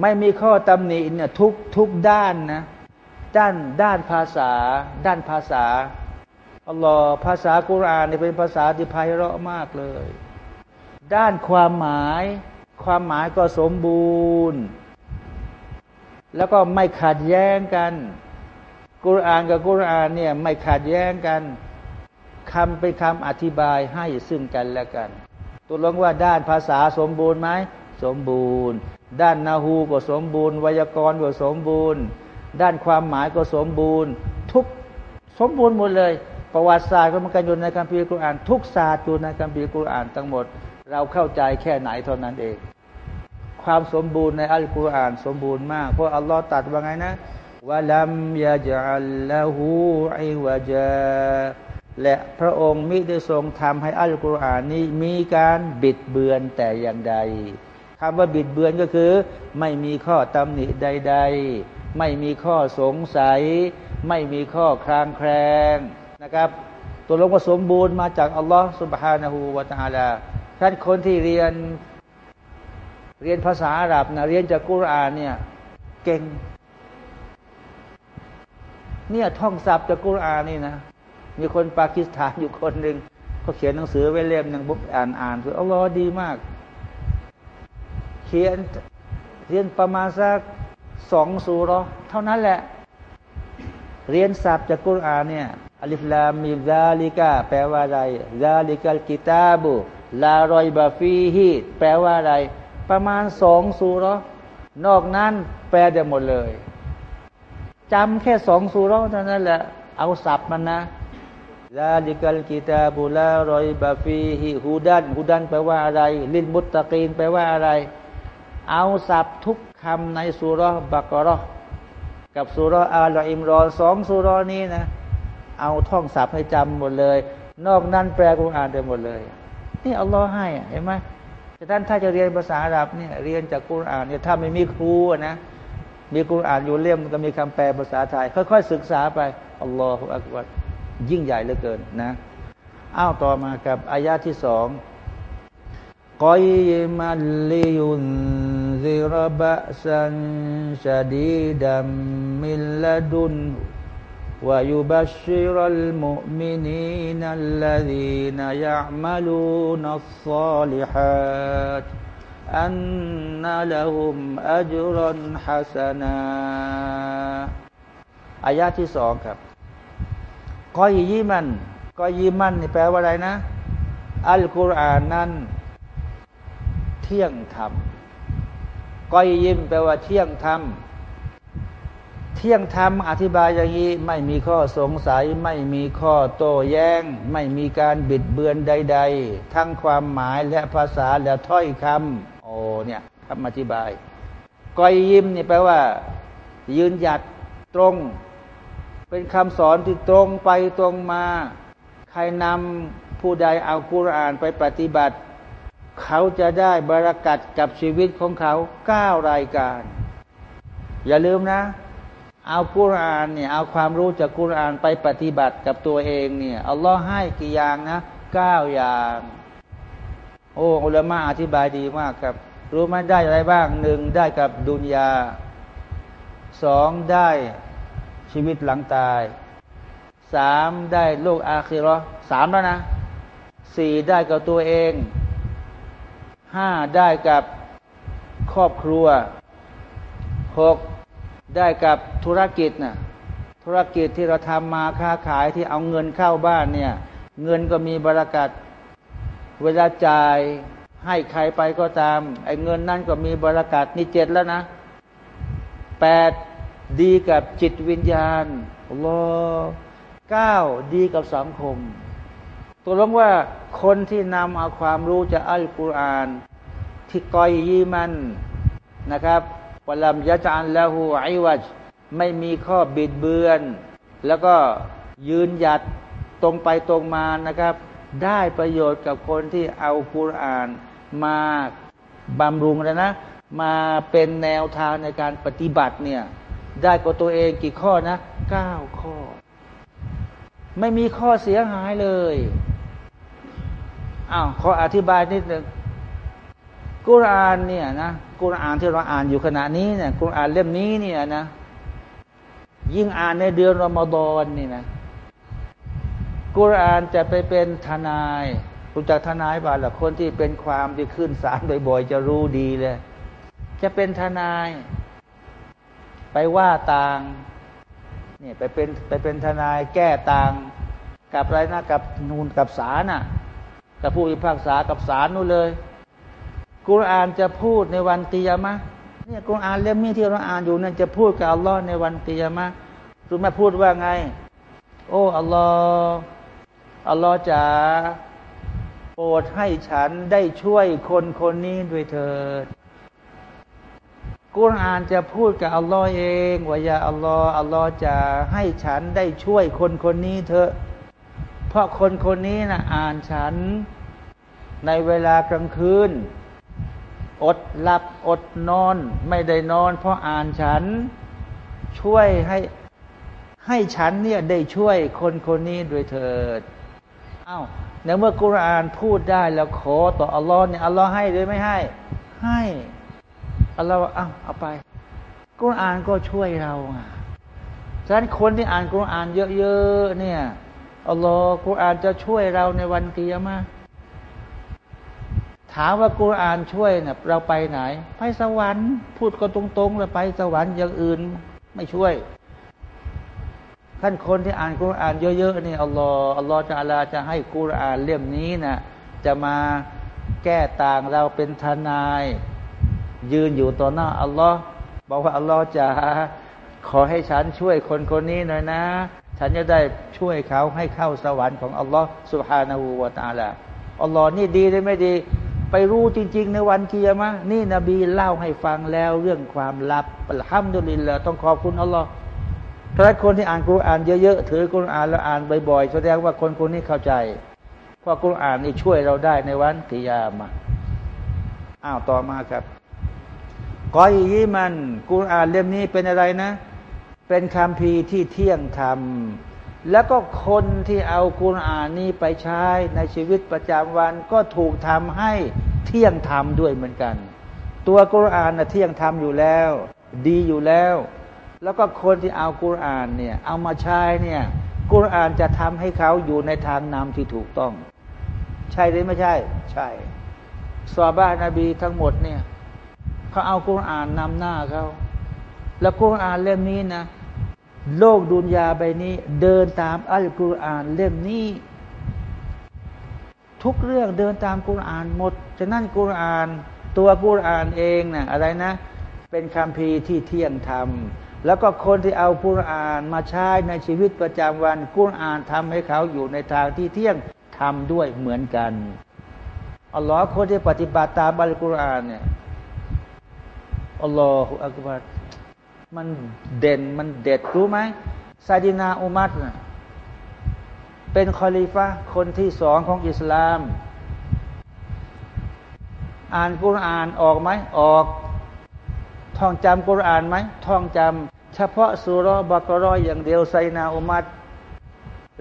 ไม่มีข้อตำหนิเนี่ยทุกทุกด้านนะด้านด้านภาษา ด้านภาษาอัลลอฮ์ภาษากุรอานเนี่ยเป็นภาษาที่ไพเราะมากเลย ด้านความหมาย ความหมายก็สมบูรณ์ แล้วก็ไม่ขัดแย้งกัน กุรอานกับกุรอานเนี่ยไม่ขัดแย้งกันคำเป็นคำอธิบายให้ซึ่งกันและกันตัวลงว่าด้านภาษาสมบูรณ์ไหมสมบูรณ์ ด้านนาหูก็สมบูรณ์ไวยากรณ์ก็สมบูรณ์ ด้านความหมายก็สมบูรณ์ ทุกสมบูรณ์หมดเลย ประวัติศาสตร์ก็มันกันอยู่ในคัมภีร์กุรอาน ทุกศาสตร์อยู่ในคัมภีร์กุรอานทั้งหมด เราเข้าใจแค่ไหนเท่านั้นเอง ความสมบูรณ์ในอัลกุรอานสมบูรณ์มาก เพราะอัลลอฮ์ตัดว่าไงนะวะลัมยาจัลละหูไอวะจาและพระองค์มิได้ทรงทำให้อัลกุรอานนี้มีการบิดเบือนแต่อย่างใดคำว่าบิดเบือนก็คือ ไม่มีข้อตำหนิใด ๆ ไม่มีข้อสงสัย ไม่มีข้อคลางแคลงนะครับ ตัวลงมาสมบูรณ์มาจากอัลลอฮ์สุบฮานาหูวาตาลาท่านคนที่เรียนเรียนภาษาอาหรับนะเรียนจากกุรอานเนี่ยเก่ง เนี่ยท่องศัพท์จากกุรอานนี่นะ มีคนปากีสถานอยู่คนหนึ่งเขาเขียนหนังสือไว้เล่มหนึ่งบุ๊อ่านอ่านคืออัลลอฮ์ดีมาก เขียนเรียนประมาณสักสองสูรอเท่านั้นแหละ เรียนศัพท์จากกุรอานเนี่ยالم ذلكแปลว่าอะไรذلك الكتاب لا ريب فيهแปลว่าอะไร ประมาณสองสูรอนอกนั้นแปลได้หมดเลยจำแค่สองสูรอเท่านั้นแหละ เอาศัพท์มันนะลาลิกัลกิตาบุลารอยบาฟีฮิฮูดันฮูดันแปลว่าอะไร ลินมุตตะกีนแปลว่าอะไร เอาศัพท์ทุกคำในสุรบักรอกับสุรอาลอิมรอนสองสุรนี้นะ เอาท่องศัพท์ให้จำหมดเลย นอกนั้นแปลกุรอานไปหมดเลย นี่อัลลอฮ์ให้เห็นไหมแต่ท่านถ้าจะเรียนภาษาอาหรับเนี่ยเรียนจากกุรอานเนี่ยถ้าไม่มีครูนะมีกุรอานอยู่เล่มก็มีคำแปลภาษาไทย ค่อยๆศึกษาไปอัลลอฮฺอักบัดยิ่งใหญ่เหลือเกินนะอ้าวต่อมากับอายาที่สองกอยมัลลิยุนซิรบะสันชดีดัมมิลลดุน ويبشر المؤمنين الذين يعملون الصالحات أن لهم أجرا حسنا อายาที่สองครับกอยิมันกอยิมันนี่แปลว่าอะไรนะ อัลกุรอานนั้นเที่ยงธรรมก้อยยิ้มแปลว่าเที่ยงธรรม เที่ยงธรรมอธิบายอย่างนี้ไม่มีข้อสงสัย ไม่มีข้อโต้แย้ง ไม่มีการบิดเบือนใด ๆ ทั้งความหมายและภาษาและถ้อยคำโอ้เนี่ยคำอธิบายกอยยิมนี่แปลว่า ยืนหยัดตรง เป็นคำสอนที่ตรงไปตรงมา ใครนำผู้ใดเอากุรอานไปปฏิบัติ เขาจะได้บรารักัดกับชีวิตของเขาเก้ารายการ อย่าลืมนะ เอากุรานเนี่ยเอาความรู้จากกุรานไปปฏิบัติกับตัวเองเนี่ยอัลลอฮ์ให้กี่อย่างนะเก้าอย่าง โอ้อุลามะอธิบายดีมากครับ รู้ไหมได้อะไรบ้างหนึ่งได้กับดุนยาสองได้ชีวิตหลังตายสามได้โลกอาคิรอสามแล้วนะสี่ได้กับตัวเองห้าได้กับครอบครัวหก ได้กับธุรกิจนะธุรกิจที่เราทำมาค้าขายที่เอาเงินเข้าบ้านเนี่ย เงินก็มีบรากัดเวลาจ่ายให้ใครไปก็ตาม ไอ้เงินนั่นก็มีบรากัดนี่เจ็ดแล้วนะแปดดีกับจิตวิญญาณรอเก้าดีกับสังคม ตัวลงว่าคนที่นำเอาความรู้จากอัลกุรอาน ที่กอยยีมันนะครับ วลัมยะจานละหูไอวัจไม่มีข้อบิดเบือน แล้วก็ยืนหยัดตรงไปตรงมานะครับ ได้ประโยชน์กับคนที่เอากุรานมาบำรุงแล้วนะ มาเป็นแนวทางในการปฏิบัติเนี่ย ได้กับตัวเองกี่ข้อนะเก้าข้อ ไม่มีข้อเสียหายเลยอ้าวขออธิบายนิดหนึ่งกุรานเนี่ยนะ กุรอานที่เราอ่านอยู่ขณะนี้เนี่ยกุรอานเล่มนี้เนี่ยนะ ยิ่งอ่านในเดือนรอมฎอนนี่นะกุรอานจะไปเป็นทนายรู้จักทนายบ้างหรือคนที่เป็นความที่ขึ้นศาลบ่อยๆจะรู้ดีเลย จะเป็นทนาย ไปว่าต่างเนี่ยไปเป็นไปเป็นทนายแก้ต่างกับไรนะกับนูนกับศาลน่ะกับผู้พิพากษากับศาลนู่นเลย กุรอานจะพูดในวันกิยามะเนี่ยกุรอานเล่มนี้ที่เราอ่านอยู่เนี่ยจะพูดกับอัลลอฮ์ในวันกิยามะรู้ไหมพูดว่าไง โอ้อัลลอฮ์อัลลอฮ์จะโปรดให้ฉันได้ช่วยคนคนนี้ด้วยเถิดกุรอานจะพูดกับอัลลอฮ์เองว่ายาอัลลอฮ์อัลลอฮ์จะให้ฉันได้ช่วยคนคนนี้เถอะ เพราะคนคนนี้นะอ่านฉันในเวลากลางคืน อดหลับอดนอน ไม่ได้นอน เพราะอ่านฉันช่วยให้ให้ฉันเนี่ยได้ช่วยคนคนนี้ด้วยเถิดอา้าวในเมื่อกุรอานพูดได้แล้วขอต่ออัลลอฮ์เนี่ยอัลลอฮ์ให้หรือไม่ให้ ให้อัลลอฮ์อ้าวเอาไปกุรอานก็ช่วยเราอะฉะนั้นคนที่อ่านกุรอานเยอะๆเนี่ยอัลลอฮ์กุรอานจะช่วยเราในวันกิยามะ ถามว่ากุรอานช่วยเนะ่ยเราไปไหน ไปสวรรค์พูดก็ตรงๆเลยไปสวรรค์อย่างอื่นไม่ช่วยท่านคนที่อ่านกุรอานเยอะๆนี่อัลลอฮ์อัลลอฮ์จะอาลาจะให้กุรอานเล่มนี้นะจะมาแก้ต่างเราเป็นทนาย ยืนอยู่ต่อหน้าอัลลอฮ์บอกว่าอัลลอฮ์จะขอให้ฉันช่วยคนคนนี้หน่อยนะ ฉันจะได้ช่วยเขาให้เข้าสวรรค์ของอัลลอฮ์สุบฮานาหูวาตาละอัลลอฮ์นี่ดีหรือไม่ดี ไปรู้จริง ๆ ในวันเกียร์มะนี่นบีเล่าให้ฟังแล้วเรื่องความลับอัลฮัมดุลิลละต้องขอบคุณอัลลอฮ์ถ้าคนที่อ่านกุรอานเยอะๆถือกุรอานแล้วอ่านบ่อยๆแสดงว่าคนคนนี้เข้าใจเพราะกุรอานนี่ช่วยเราได้ในวันกิยามะอ้าวต่อมาครับกอยยีมันกุรอานเล่มนี้เป็นอะไรนะ เป็นคำพีที่เที่ยงธรรม แล้วก็คนที่เอากุรอานนี้ไปใช้ในชีวิตประจำวันก็ถูกทำให้เที่ยงธรรมด้วยเหมือนกัน ตัวกุรอานนะเที่ยงธรรมอยู่แล้ว ดีอยู่แล้ว แล้วก็คนที่เอากุรอานเนี่ยเอามาใช้เนี่ยกุรอานจะทำให้เขาอยู่ในทางนำที่ถูกต้อง ใช่หรือไม่ใช่ ใช่สวาบานาบีทั้งหมดเนี่ยเขาเอากุรอานนำหน้าเขาแล้วกุรอานเล่มนี้นะ โลกดุนยาใบนี้ เดินตามอัลกุรอานเล่มนี้ ทุกเรื่องเดินตามกุรอานหมด ฉะนั้นกุรอานตัวกุรอานเองนะอะไรนะ เป็นคำพีที่เที่ยงธรรม แล้วก็คนที่เอากุรอานมาใช้ในชีวิตประจำวันกุรอานทำให้เขาอยู่ในทางที่เที่ยงทำด้วยเหมือนกันอัลลอฮ์คนที่ปฏิบัติตามอัลกุรอานเนี่ยอัลลอฮฺอักบัร มันเด่นมันเด็ดรู้ไหมซาดินาอุมัตนะเป็นคอลิฟะคนที่สองของอิสลาม อ่านกุรอานออกไหมออก ท่องจำกุรอานไหมท่องจำเฉพาะสุรบักรอยอย่างเดียวไซนาอุมัต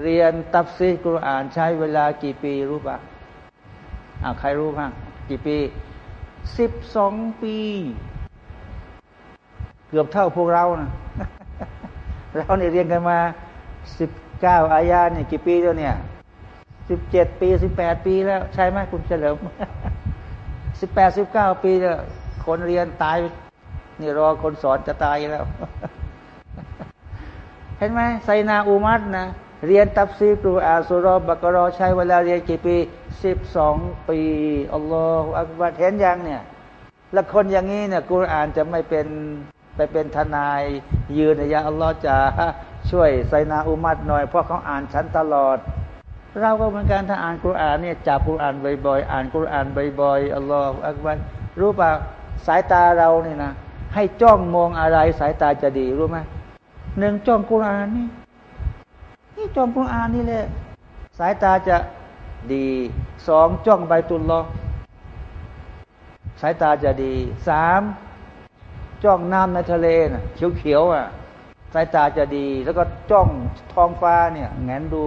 เรียนตับซีกุรอานใช้เวลากี่ปีรู้ปะอ่าใครรู้บ้างกี่ปีสิบสองปี กือบเท่าพวกเรานะเราเนี่ยเรียนกันมาสิบเก้าอายาเนี่ยกี่ปีแล้วเนี่ยสิบเจ็ดปีสิบแปดปีแล้ว ใช่ไหมคุณเฉลิมสิบแปดสิบเก้าปีแล้วคนเรียนตาย นี่รอคนสอนจะตายแล้ว เห็นไหมไซนาอุมัตนะเรียนตับซีกรูอาสุรบักรอใช้เวลาเรียนกี่ปีสิบสองปีอัลลอฮฺอักบัดเห็นยังเนี่ย แล้วคนอย่างนี้เนี่ยกุรอานจะไม่เป็น ไปเป็นทนายยืนในยาอัลลอฮฺจะช่วยไซนาอุมัดหน่อยเพราะเขาอ่านชั้นตลอด เราก็เหมือนกันถ้าอ่านกุรอานเนี่ยจับกุรอานบ่อยๆอ่านกุรอานบ่อยๆอัลลอฮฺอักบัดรู้ป่ะสายตาเราเนี่ยนะให้จ้องมองอะไรสายตาจะดีรู้ไหมหนึ่งจ้องกุรอานนี่นี่จ้องกุรอานนี่แหละสายตาจะดีสองจ้องใบตุลลอสายตาจะดีสาม จ้องน้ำในทะเลนะเขียวๆอะสายตาจะดี แล้วก็จ้องท้องฟ้าเนี่ยแงนดู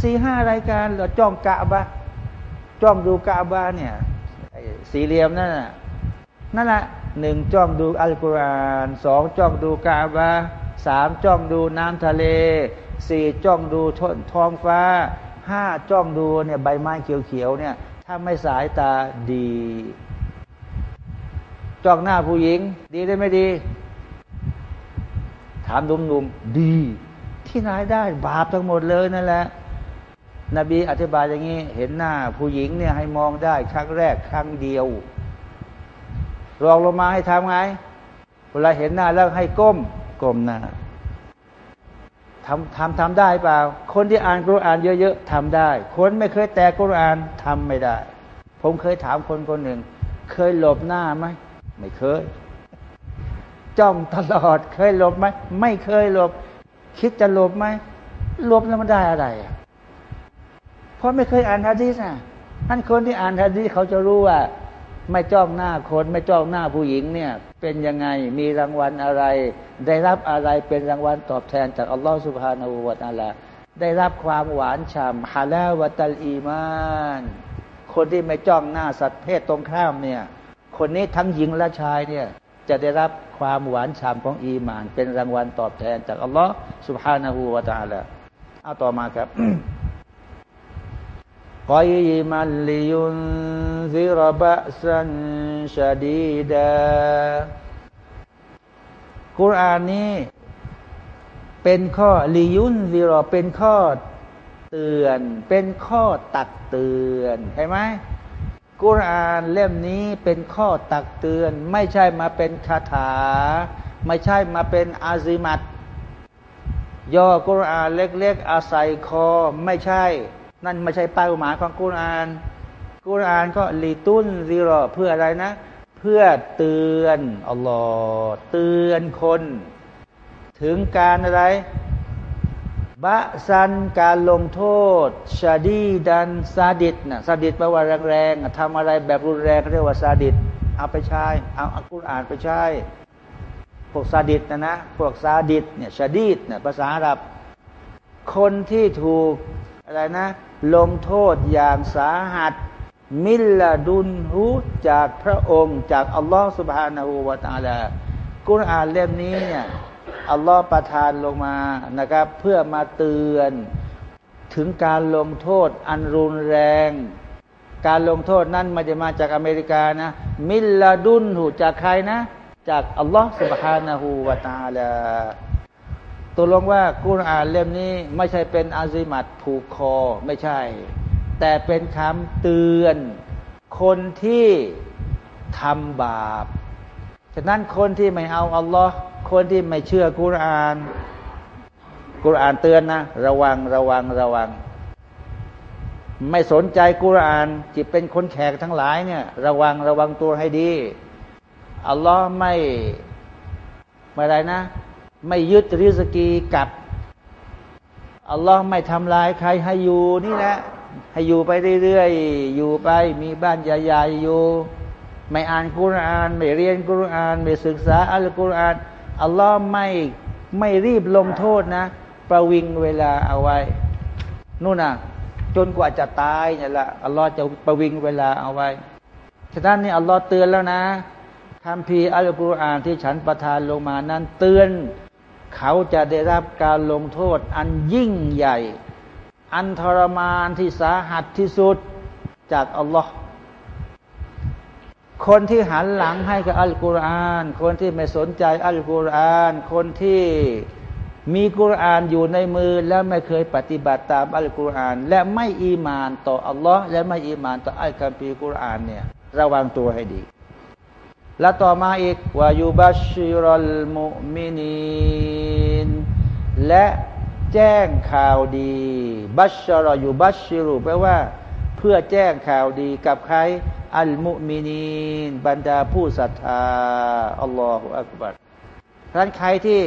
สี่ห้ารายการเราจ้องกะบะจ้องดูกะบะเนี่ยสี่เหลี่ยมนั่นน่ะนั่นแหละหนึ่งจ้องดูอัลกุรอานสองจ้องดูกาบะสามจ้องดูน้ำทะเลสี่จ้องดูท้องฟ้าห้าจ้องดูเนี่ยใบไม้เขียวๆเนี่ยถ้าไม่สายตาดี จ้องหน้าผู้หญิง ดีได้ไม่ดี ถามหนุ่มๆดี ที่ไหนได้ บาปทั้งหมดเลยนั่นแหละนบีอธิบายอย่างนี้ เห็นหน้าผู้หญิงเนี่ยให้มองได้ ครั้งแรก ครั้งเดียวรองลงมาให้ทำไง เวลาเห็นหน้าแล้วให้ก้มก้มหน้าทำทำทำได้เปล่า คนที่อ่านกุรอานเยอะๆทำได้ คนไม่เคยแตะกุรอานทำไม่ได้ ผมเคยถามคนคนหนึ่ง เคยหลบหน้าไหม ไม่เคย จ้องตลอดเคยหลบไหมไม่เคยหลบ คิดจะหลบไหมหลบแล้วมันได้อะไรอะเพราะไม่เคยอ่านฮะดีษนะนั่นคนที่อ่านฮะดีษเขาจะรู้ว่า ไม่จ้องหน้าคน ไม่จ้องหน้าผู้หญิงเนี่ย เป็นยังไงมีรางวัลอะไร ได้รับอะไรเป็นรางวัลตอบแทนจากอัลลอฮฺสุบฮานาอูวาตาลาได้รับความหวานฉ่ำฮาลาวะตัลอีมาน คนที่ไม่จ้องหน้าสัตว์เพศตรงข้ามเนี่ย คนนี้ทั้งหญิงและชายเนี่ยจะได้รับความหวานฉ่ำของอีมาน เป็นรางวัลตอบแทนจากอัลลอฮ์สุบฮานาหูวาตาละเอาต่อมาครับกอยมันลิยุนซิรบะซันชาดีดากุรานนี้เป็นข้อลิยุนซิรอเป็นข้อเตือน เป็นข้อตักเตือนใช่ไหม กุรอานเล่มนี้เป็นข้อตักเตือน ไม่ใช่มาเป็นคาถา ไม่ใช่มาเป็นอาซิมัตย่อกุรอานเล็ก ๆ อาศัยคอไม่ใช่ นั่นไม่ใช่เป้าหมายของกุรอาน กุรอานก็ลีตุนซีรอเพื่ออะไรนะ เพื่อเตือนอัลลอฮ์เตือนคน ถึงการอะไร บะซันการลงโทษชาดีดันซาดิตนะซาดิตแปลว่าแรงๆทำอะไรแบบรุนแรงเรียกว่าซาดิตเอาไปใช้เอาอักุรอานไปใช้พวกซาดิตนะนะพวกซาดิตเนี่ยชาดีดเนี่ยภาษาอาหรับ คนที่ถูกอะไรนะ ลงโทษอย่างสาหัส มิลลาดุนฮูจากพระองค์ จากอัลลอฮฺสุบฮานาอูวาตาลากุรอานเล่มนี้เนี่ย อัลลอฮฺประทานลงมานะครับ เพื่อมาเตือนถึงการลงโทษอันรุนแรง การลงโทษนั้นมันจะมาจากอเมริกานะ มิลลาดุนหูจากใครนะ จากอัลลอฮฺสุบฮานาหูวาตาลาตัวลงว่ากุรอานเล่มนี้ไม่ใช่เป็นอาซิมัตผูกคอไม่ใช่ แต่เป็นคำเตือน คนที่ทำบาป ฉะนั้นคนที่ไม่เอาอัลลอฮ์ คนที่ไม่เชื่อกุรอาน กุรอานเตือนนะ ระวังระวังระวัง ไม่สนใจกุรอาน จิตเป็นคนแขกทั้งหลายเนี่ย ระวังระวังตัวให้ดี อัลลอฮ์ไม่ไม่ไรนะ ไม่ยึดริสกีกับอัลลอฮ์ไม่ทำลายใครให้อยู่นี่แหละให้อยู่ไปเรื่อยๆ อยู่ไปมีบ้านใหญ่ๆอยู่ ไม่อ่านกุรอาน ไม่เรียนกุรอาน ไม่ศึกษาอัลกุรอาน อัลลอฮ์ไม่ไม่รีบลงโทษนะ ประวิงเวลาเอาไว้ นู่นน่ะ จนกว่าจะตายเนี่ยละอัลลอฮ์จะประวิงเวลาเอาไว้ ฉะนั้นนี่อัลลอฮ์เตือนแล้วนะคำพีอัลกุรอานที่ฉันประทานลงมานั้นเตือน เขาจะได้รับการลงโทษ อันยิ่งใหญ่ อันทรมานที่สาหัสที่สุดจากอัลลอฮ์ คนที่หันหลังให้กับอัลกุรอาน คนที่ไม่สนใจอัลกุรอาน คนที่มีกุรอานอยู่ในมือแล้วไม่เคยปฏิบัติตามอัลกุรอาน และไม่อีมานต่ออัลลอฮ์และไม่อีมานต่ออัลกัมปีกุรอานเนี่ยระวังตัวให้ดี และต่อมาอีกวายูบัชชิรัลมุมินีนและแจ้งข่าวดี บัชชรอยู่บัชชิรุแปลว่า พื่อแจ้งข่าวดีกับใคร อัลมุมินีนบรรดาผู้ศรัทธาอัลลอฮฺอักบัรท่านใครที่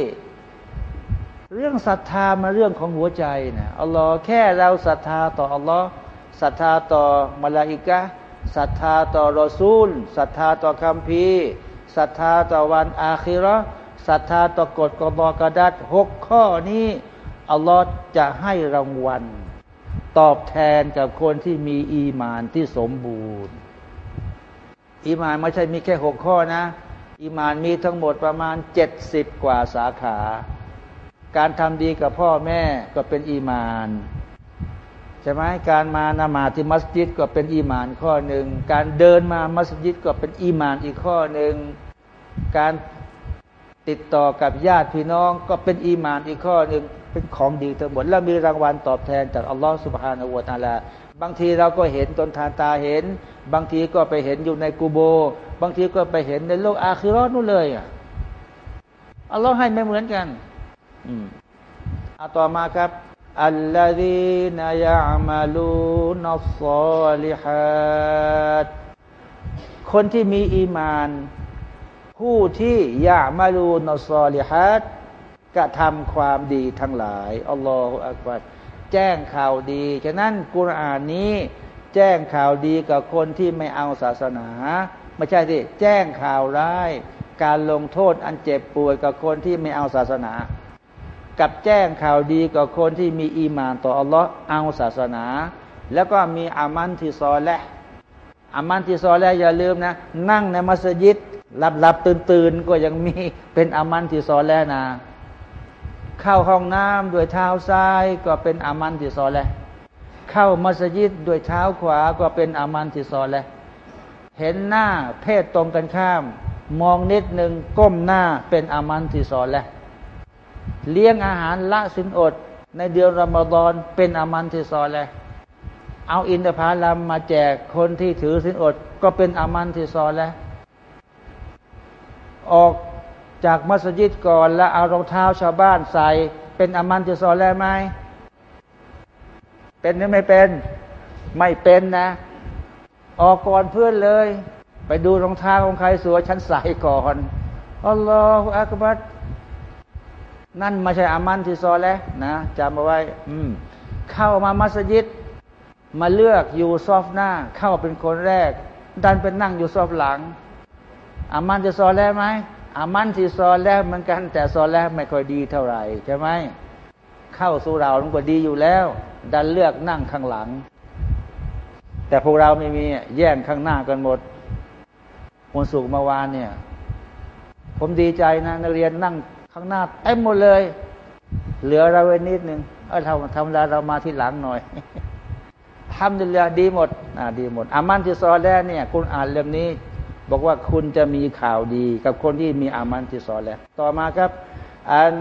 เรื่องศรัทธามาเรื่องของหัวใจนะอัลลอฮ์แค่เราศรัทธาต่ออัลลอฮ์ศรัทธาต่อมาลาอิกะศรัทธาต่อรอซูลศรัทธาต่อคำพีศรัทธาต่อวันอาคิรอศรัทธาต่อกฎกบกระดัดหกข้อนี้อัลลอฮ์จะให้รางวัล ตอบแทนกับคนที่มีอีมานที่สมบูรณ์ อีมานไม่ใช่มีแค่หกข้อนะ อีมานมีทั้งหมดประมาณเจ็ดสิบกว่าสาขา การทำดีกับพ่อแม่ก็เป็นอีมานใช่ไหมการมานามาที่มัสยิดก็เป็นอีมานข้อหนึ่ง การเดินมามัสยิดก็เป็นอีมานอีกข้อหนึ่ง การติดต่อกับญาติพี่น้องก็เป็นอีมานอีกข้อหนึ่ง เป็นของดีทั้งหมดแล้วมีรางวัลตอบแทนจากอัลลอฮฺสุบฮานาอูตาลาบางทีเราก็เห็นตนทานตาเห็น บางทีก็ไปเห็นอยู่ในกูโบ บางทีก็ไปเห็นในโลกอาคิรอดนู่นเลยอัลลอฮฺให้ไม่เหมือนกัน อืมาต่อมาครับอัลลอฮีนายามาลูนัสซอลิฮัดคนที่มีอีมาน ผู้ที่ยามาลูนัสซอลิฮัด กระทำความดีทั้งหลายอัลลอฮฺอักบัดแจ้งข่าวดี ฉะนั้นกุรอานนี้แจ้งข่าวดีกับคนที่ไม่เอาศาสนา ไม่ใช่ที่แจ้งข่าวร้าย การลงโทษอันเจ็บป่วยกับคนที่ไม่เอาศาสนา กับแจ้งข่าวดีกับคนที่มีอีมานต่ออัลลอฮ์เอาศาสนา แล้วก็มีอามันที่ซอและอามันที่ซอและอย่าลืมนะ นั่งในมัสยิดหลับหลับตื่นตื่นก็ยังมีเป็นอามันที่ซอและนะ เข้าห้องน้ำด้วยเท้าซ้ายก็เป็นอามันที่ซอแหละเข้ามัสยิดด้วยเท้าขวาก็เป็นอามันที่ซอแหละเห็นหน้าเพศตรงกันข้าม มองนิดหนึ่งก้มหน้าเป็นอามันที่ซอแหละเลี้ยงอาหารละสินอด ในเดือนรอมฎอนเป็นอามันที่ซอเลยเอาอินทผลัมมาแจกคนที่ถือสินอด ก็เป็นอามันที่ซอแหล้วออก จากมัสยิดก่อน แล้วเอารองเท้าชาวบ้านใส่ เป็นอามันที่ซอแล้วไหมเป็นหรือไม่เป็น ไม่เป็นนะ ออกก่อนเพื่อนเลย ไปดูรองเท้าของใครสวยฉันใส่ก่อนอัลลอฮฺอักบัรนั่นไม่ใช่อามันที่ซอแล้วนะจำเอาไว้ อืม เข้ามามัสยิด มาเลือกอยู่ซอฟหน้า เข้าเป็นคนแรก ดันเป็นนั่งอยู่ซอฟหลังอามันจะซอแล้วไหม อามันที่ซอแล้วเหมือนกัน แต่ซอแล้วไม่ค่อยดีเท่าไหร่ใช่ไหมเข้าสู่เรามันก็ดีอยู่แล้ว ดันเลือกนั่งข้างหลัง แต่พวกเราไม่มีแย่งข้างหน้ากันหมดวันศุกร์เมื่อวานเนี่ย ผมดีใจนะนักเรียนนั่งข้างหน้าเต็มหมดเลย เหลือเราไว้นิดหนึ่งเออทำทำแล้วเรามาที่หลังหน่อยทำดีเลยดีหมดอ่าดีหมดอามันที่ซอแลเนี่ย คุณอ่านเล่มนี้ บอกว่าคุณจะมีข่าวดีกับคนที่มีอามันที่ซอแลต่อมาครับอัน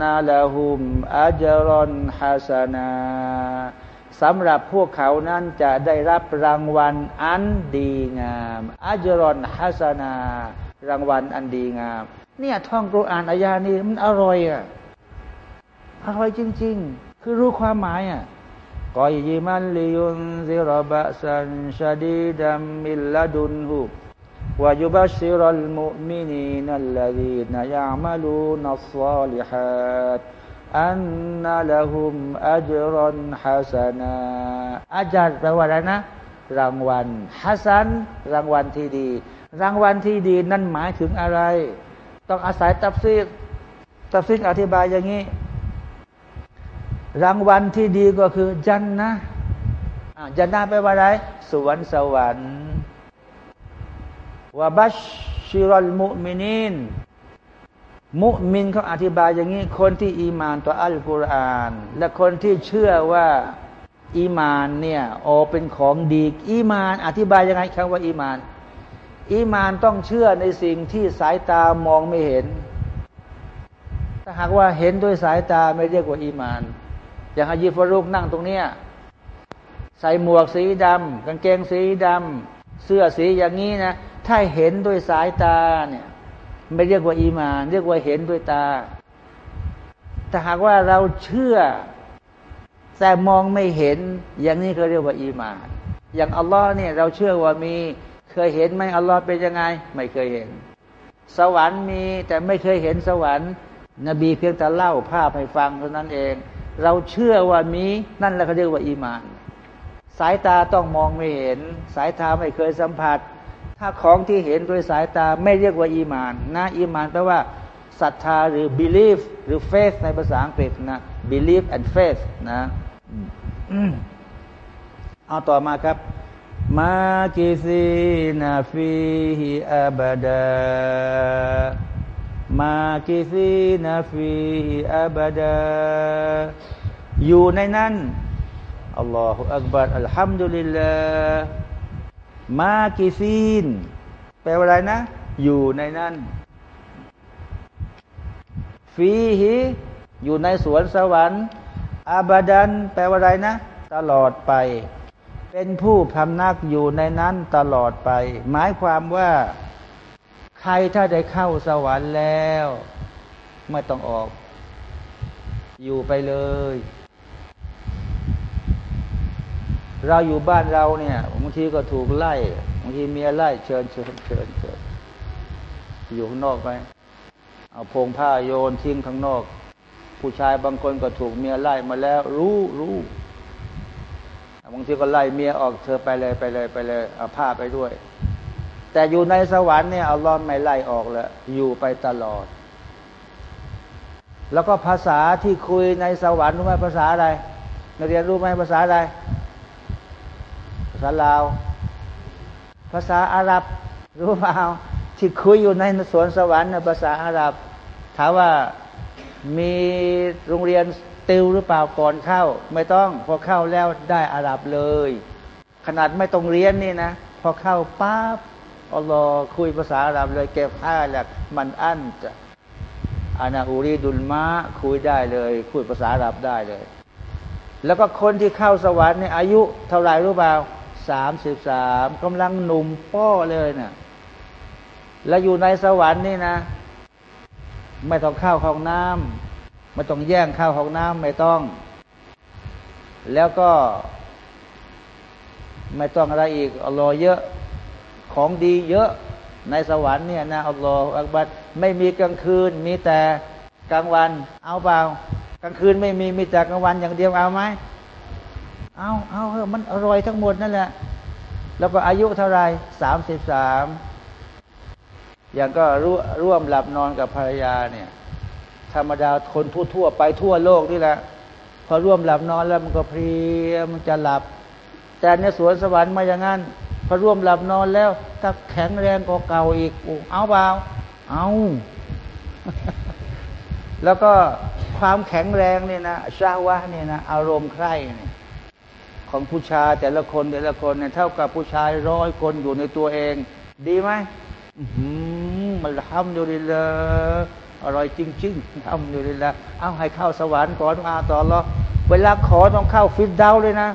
นาลาหุมอัจรอนฮัสนาสำหรับพวกเขานั้นจะได้รับรางวัลอันดีงามอัจรอนฮัสนา รางวัลอันดีงาม เนี่ยท่องกุรอานอายานี้มันอร่อยอะอร่อยจริง ๆ คือรู้ความหมายอะกอยยิมันลิยุนซิรบะสันชาดีดัมมิลลดุนหู วายุบัชิรัลมุมินีนัลลดีนยามาลูนัสซาลิฮัดอันนัลฮุมอัจรันฮัสนาอาจารย์แปลว่าอะไรนะ รางวัลฮัสันรางวัลที่ดี รางวัลที่ดีนั่นหมายถึงอะไร ต้องอาศัยตับซีกตับซีกอธิบายอย่างนี้ รางวัลที่ดีก็คือجنة جنةแปลว่าอะไรสวรรค์สวรรค์ وبشر المؤمنين مؤمنเขาอธิบายอย่างนี้ คนที่อีมานต่ออัลกุรอาน และคนที่เชื่อว่าอีมานเนี่ยโอเป็นของดี อีมาน อธิบายยังไงคำว่าอีมาน อีมานต้องเชื่อในสิ่งที่สายตามองไม่เห็น ถ้าหากว่าเห็นด้วยสายตาไม่เรียกว่าอีมาน อย่างฮายิฟรุกนั่งตรงเนี้ยใส่หมวกสีดำกางเกงสีดำเสื้อสีอย่างนี้นะ ถ้าเห็นด้วยสายตาเนี่ยไม่เรียกว่าอีมาน เรียกว่าเห็นด้วยตาถ้าหากว่าเราเชื่อ แต่มองไม่เห็น อย่างนี้เขาเรียกว่าอีมาน อย่างอัลลอฮ์เนี่ยเราเชื่อว่ามีเคยเห็นไหมอัลลอฮ์เป็นยังไง ไม่เคยเห็น สวรรค์มีแต่ไม่เคยเห็นสวรรค์ นบีเพียงแต่เล่าภาพให้ฟังเท่านั้นเอง เราเชื่อว่ามีนั่นแหละเขาเรียกว่าอีมาน สายตาต้องมองไม่เห็น สายตาไม่เคยสัมผัส ถ้าของที่เห็นด้วยสายตาไม่เรียกว่าอีมานนะอีมานแปลว่าศรัทธาหรือ believe หรือ faith ในภาษาอังกฤษนะ believe and faith นะเอาต่อมาครับماكثين فيه أبدا ماكثين فيه أبداอยู่ในนั้นالله أكبر الحمد لله ماكثين แปลว่าอะไรนะ อยู่ในนั้น فيهอยู่ในสวนสวรรค์อาบาดัน แปลว่าอะไรนะ ตลอดไป เป็นผู้พำนักอยู่ในนั้นตลอดไป หมายความว่า ใครถ้าได้เข้าสวรรค์แล้ว ไม่ต้องออก อยู่ไปเลย เราอยู่บ้านเราเนี่ยบางทีก็ถูกไล่บางทีเมียไล่เชิญเชิญเชิญเชิญอยู่ข้างนอกไปเอาพงผ้าโยนทิ้งข้างนอก ผู้ชายบางคนก็ถูกเมียไล่มาแล้ว รู้รู้บางทีก็ไล่เมียออกเธอไปเลยไปเลยไปเลยเอาผ้าไปด้วย แต่อยู่ในสวรรค์เนี่ยเอาล้อมไม่ไล่ออกแล้วอยู่ไปตลอด แล้วก็ภาษาที่คุยในสวรรค์รู้ไหมภาษาอะไรนักเรียนรู้ไหมภาษาอะไราษาลาว ภาษาอาหรับรู้เปล่าที่คุยอยู่ในสวนสวรรค์ภาษาอาหรับ ถามว่ามีโรงเรียนติวหรือเปล่าก่อนเข้า ไม่ต้องพอเข้าแล้วได้อาหรับเลย ขนาดไม่ต้องเรียนนี่นะ พอเข้าปั๊บอัลลอฮ์คุยภาษาอาหรับเลยเก็บผ้าแหละมันอั้นจะอานาอูรีดุลมะคุยได้เลย คุยภาษาอาหรับได้เลย แล้วก็คนที่เข้าสวรรค์เนี่ยอายุเท่าไหร่รู้เปล่า สามสิบสามกำลังหนุ่มป้อเลยเนะี่ยแล้วอยู่ในสวรรค์นี่นะ ไม่ต้องข้าห้องน้ำไม่ต้องแย่งข้าห้องน้ำไม่ต้อง แล้วก็ ไม่ต้องอะไรอีกอัลลอฮ์เยอะของดีเยอะในสวรรค์เนี่ยนะอัลลอฮ์อักบัดไม่มีกลางคืน มีแต่กลางวัน เอาเปล่ากลางคืนไม่มีมีแต่กลางวันอย่างเดียวเอาไหม เอาเอาเออมันอร่อยทั้งหมดนั่นแหละ แล้วก็อายุเท่าไรสามสิบสามอย่างก็ร่วมหลับนอนกับภรรยาเนี่ย ธรรมดาคนทั่วๆไปทั่วโลกนี่แหละ พอร่วมหลับนอนแล้วมันก็เพลียมันจะหลับ แต่ในสวนสวรรค์มาอย่างนั้นพอร่วมหลับนอนแล้ว ถ้าแข็งแรงก็เก่าอีกเอาเปล่าเอาแล้วก็ความแข็งแรงเนี่ยนะชาวะเนี่ยนะอารมณ์ใคร่เนี่ย ของผู้ชายแต่ละคนแต่ละคนเนี่ยเท่ากับผู้ชายร้อยคนอยู่ในตัวเอง ดีไหมมันทำอยู่ดีเลยอร่อยจริงๆทำอยู่ดีละเอาให้เข้าสวรรค์ก่อนอาต่อรอเวลาขอต้องเข้าฟิดดาวเลยนะ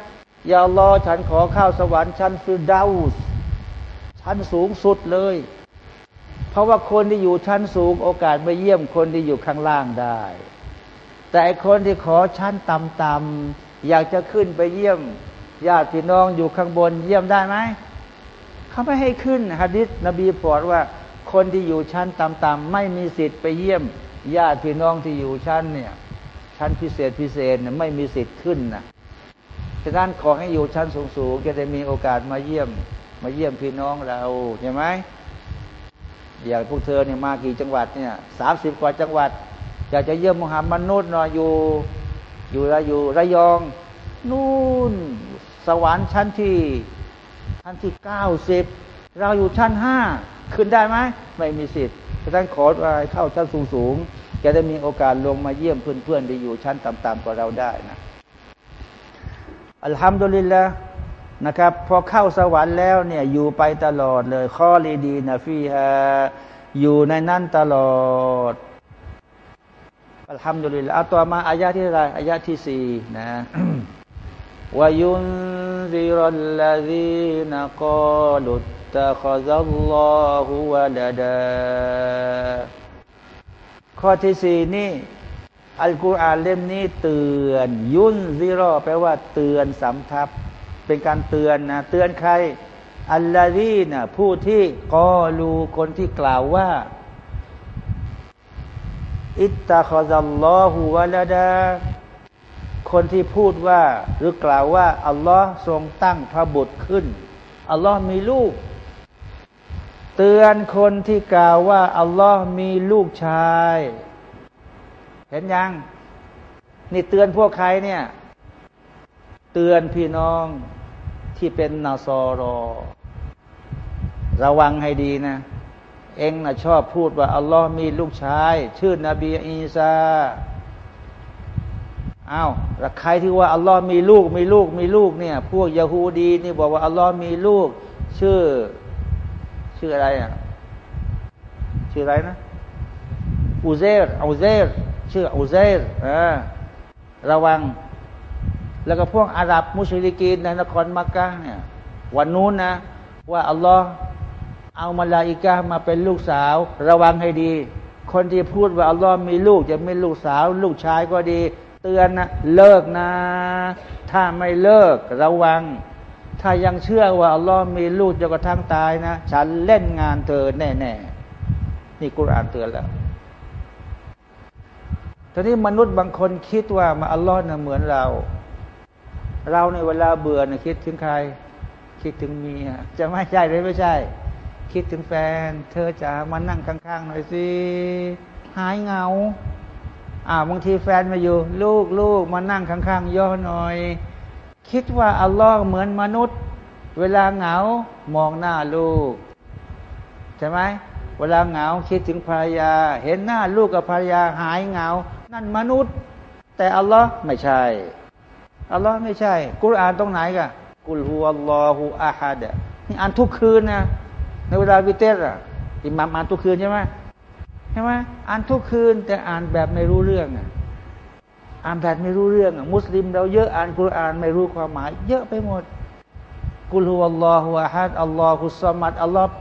อย่ารอฉันขอเข้าสวรรค์ชั้นฟิดดาวชั้นสูงสุดเลย เพราะว่าคนที่อยู่ชั้นสูงโอกาสไปเยี่ยมคนที่อยู่ข้างล่างได้ แต่คนที่ขอชั้นต่ำๆ อยากจะขึ้นไปเยี่ยมญาติพี่น้องอยู่ข้างบน เยี่ยมได้ไหมเขาไม่ให้ขึ้นฮะดิษนบีบอกว่า คนที่อยู่ชั้นต่ำๆไม่มีสิทธิ์ไปเยี่ยม ญาติพี่น้องที่อยู่ชั้นเนี่ย ชั้นพิเศษพิเศษเนี่ยไม่มีสิทธิ์ขึ้นนะฉะนั้นขอให้อยู่ชั้นสูงๆจะได้มีโอกาสมาเยี่ยม มาเยี่ยมพี่น้องเราใช่ไหมอย่างพวกเธอเนี่ยมากี่จังหวัดเนี่ยสามสิบกว่าจังหวัดอยากจะเยี่ยมมหามนุษย์เนาะอยู่ อยู่ระอยู่ระยอง นู่น สวรรค์ชั้นที่ชั้นที่เก้าสิบเราอยู่ชั้นห้าขึ้นได้ไหมไม่มีสิทธิ์ฉะนั้นขอเข้าชั้นสูงๆจะได้มีโอกาสลงมาเยี่ยมเพื่อนๆที่อยู่ชั้นต่ำๆกว่าเราได้นะอัลฮัมดุลิลละนะครับพอเข้าสวรรค์แล้วเนี่ยอยู่ไปตลอดเลยข้อลีดีนะฟีฮะอยู่ในนั้นตลอด อัลฮัมดุลิลละเอาต่อมาอายะที่อะไรอายะที่สี่นะวายุนซิรัลลาซีนกาลุตตะขซัลลอฮุวะดาดาข้อที่สี่นี่อัลกุรอานเล่มนี้เตือน ยุนซิรอแปลว่าเตือนสำทับ เป็นการเตือนนะเตือนใคร อัลลาฮีนะผู้ที่กอลูคนที่กล่าวว่า อิตตาคอซัลลอฮุวะลาดา คนที่พูดว่าหรือกล่าวว่า อัลลอฮ์ทรงตั้งพระบุตรขึ้น อัลลอฮ์มีลูก เตือนคนที่กล่าวว่า อัลลอฮ์มีลูกชาย เห็นยัง นี่เตือนพวกใครเนี่ย เตือนพี่น้องที่เป็นนาซอรอ ระวังให้ดีนะ เองนะชอบพูดว่า อัลลอฮ์มีลูกชาย ชื่อนบีอีสาอ้าวแล้วใครที่ว่าอัลลอฮ์มีลูก มีลูก มีลูกเนี่ย พวกยาฮูดีนี่บอกว่าอัลลอฮ์มีลูก ชื่อ ชื่ออะไรอะชื่ออะไรนะอูเซรอูเซรชื่ออุเซรอ่าระวัง แล้วก็พวกอาหรับมุชลิกีนในนครมักกะเนี่ยวันนู้นนะ ว่าอัลลอฮ์ เอามาลาอิกามาเป็นลูกสาว ระวังให้ดี คนที่พูดว่าอัลลอฮ์มีลูกจะไม่ลูกสาว ลูกชายก็ดี เตือนนะเลิกนะ ถ้าไม่เลิกระวัง ถ้ายังเชื่อว่าอัลลอฮ์มีลูกจนกระทั่งตายนะ ฉันเล่นงานเธอแน่ๆนี่กุรอานเตือนแล้วทีนี้มนุษย์บางคนคิดว่ามาอัลลอฮ์น่ะเหมือนเรา เราในเวลาเบื่อเนี่ยคิดถึงใคร คิดถึงเมียจะไม่ใช่หรือไม่ใช่ คิดถึงแฟน เธอจะมานั่งข้างๆหน่อยสิ หายเหงา อ่าบางทีแฟนมาอยู่ ลูกลูกมานั่งข้างๆย่อหน่อย คิดว่าอัลลอฮ์เหมือนมนุษย์ เวลาเหงามองหน้าลูก ใช่ไหมเวลาเหงาคิดถึงภรรยา เห็นหน้าลูกกับภรรยาหายเหงา นั่นมนุษย์ แต่อัลลอฮ์ไม่ใช่อัลลอฮ์ไม่ใช่ กุรอานตรงไหนกันกุลฮุอัลลอฮุอาฮัดนี่อ่านทุกคืนนะ ในเวลาวิเตสอะอิหมามอ่านทุกคืนใช่ไหมใช่ไหมอ่านทุกคืน แต่อ่านแบบไม่รู้เรื่องอะอ่านแบบไม่รู้เรื่องมุสลิม เราเยอะอ่านกุรอานไม่รู้ความหมาย เยอะไปหมดกุลฮุอัลลอฮุอาฮัดอัลลอฮุสมัดอัลลอฮ์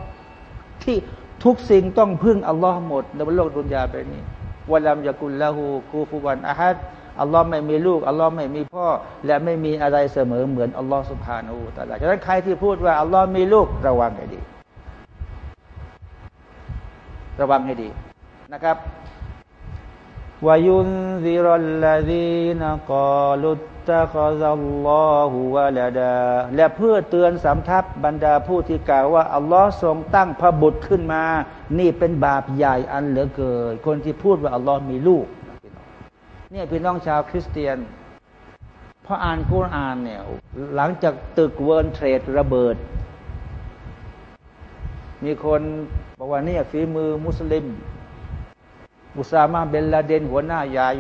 ที่ทุกสิ่งต้องพึ่งอัลลอฮ์หมดในโลกดุนยาไปนี้วะลัมยากุลละหูกูฟุวันอาฮัดอัลลอฮ์ไม่มีลูกอัลลอฮ์ไม่มีพ่อ และไม่มีอะไรเสมอเหมือนอัลลอฮ์สุบฮานูตาลาฉะนั้นใครที่พูดว่าอัลลอฮ์มีลูกระวังให้ดี ระวังให้ดีนะครับวายุนซิรัลลาดีนกาลุตตะคซัลลอฮุวะลาดา และเพื่อเตือนสำทับบรรดาผู้ที่กล่าวว่า อัลลอฮ์ทรงตั้งพระบุตรขึ้นมา นี่เป็นบาปใหญ่อันเหลือเกิน คนที่พูดว่า อัลลอฮ์มีลูกเนี่ยพี่น้องชาวคริสเตียนพออ่านกุรอานเนี่ย หลังจากตึกเวิร์นเทรดระเบิด มีคน บอกว่านี่ฝีมือมุสลิม อุซามาเบลลาเดนหัวหน้าใหญ่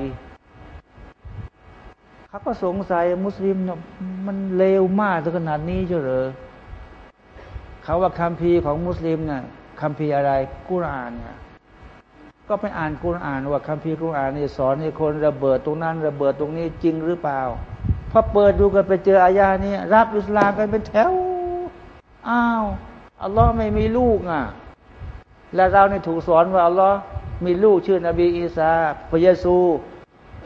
เขาก็สงสัยมุสลิมเนี่ยมันเลวมากถึงขนาดนี้เจ้าเหรอเขาว่าคัมภีของมุสลิมเนี่ยคัมภีอะไรกุรอานเนี่ยก็ไปอ่านกุรอานว่าคัมภีกุรอานนี่สอนให้คนระเบิดตรงนั้น ระเบิดตรงนี้จริงหรือเปล่าพอเปิดดูกันไปเจออายานี้รับอิสลามกันเป็นแถว อ้าว อัลลอฮ์ไม่มีลูกอะ และเราในถูกสอนว่าอัลลอฮ์มีลูกชื่อนบีอีสาพระเยซู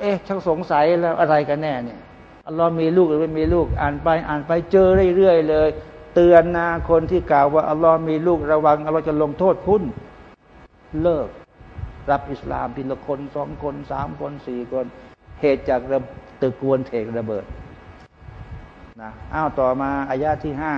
เอ๊ะช่างสงสัยแล้วอะไรกันแน่เนี่ยอัลลอฮ์มีลูกหรือไม่มีลูกอ่านไปอ่านไปเจอเรื่อยๆเลย เตือนนาคนที่กล่าวว่าอัลลอฮ์มีลูกระวังอัลลอฮ์จะลงโทษคุณเลิก รับอิสลามทีละคนสองคนสามคนสี่คน เหตุจากระตึกกวนเถกระเบิดนะอ้าวต่อมาอายาที่ห้า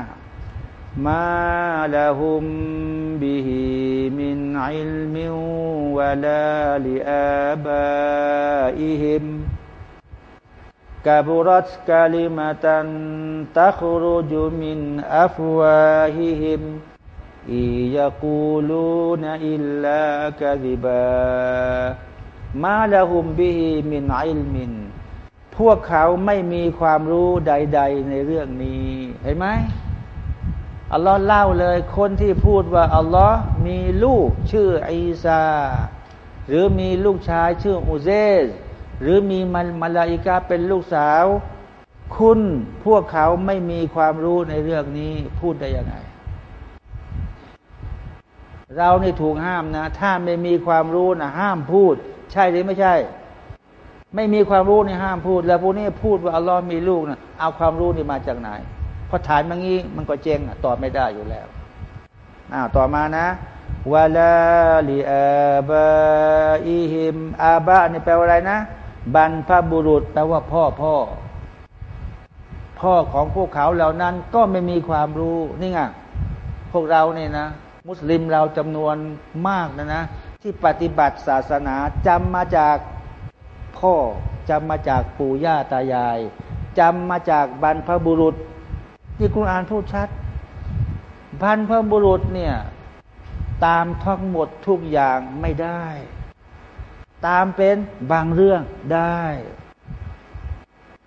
ما لهم به من علم ولا لآبائهم كبرت كلمة تخرج من أفواههم إن يقولون إلا كذبا ما لهم به من علمพวกเขาไม่มีความรู้ใด ๆ ในเรื่องนี้ เห็นไหม อัลลอฮ์เล่าเลยคนที่พูดว่าอัลลอฮ์มีลูกชื่ออีซา หรือมีลูกชายชื่ออุเซสหรือมีมันมาลาอิกาเป็นลูกสาว คุณพวกเขาไม่มีความรู้ในเรื่องนี้พูดได้ยังไง เรานี่ถูกห้ามนะ ถ้าไม่มีความรู้นะห้ามพูด ใช่หรือไม่ใช่ ไม่มีความรู้นี่ห้ามพูด แล้วพวกนี้พูดว่าอัลลอฮ์มีลูกนะเอาความรู้นี่มาจากไหน พอฐานมันงี้มันก็เจงตอบไม่ได้อยู่แล้วอ้าวต่อมานะวาลาลีอาบาอิฮิมอาบะนี่แปลว่าอะไรนะบรรพบุรุษแปลว่าพ่อพ่อ พ่อของพวกเขาเหล่านั้นก็ไม่มีความรู้นี่ไงพวกเราเนี่ยนะ มุสลิมเราจำนวนมากนะนะ ที่ปฏิบัติศาสนาจำมาจากพ่อจำมาจากปู่ย่าตายายจำมาจากบรรพบุรุษ ที่คุณอ่านพูดชัดพันพระบุรุษเนี่ย ตามทั้งหมดทุกอย่างไม่ได้ ตามเป็นบางเรื่องได้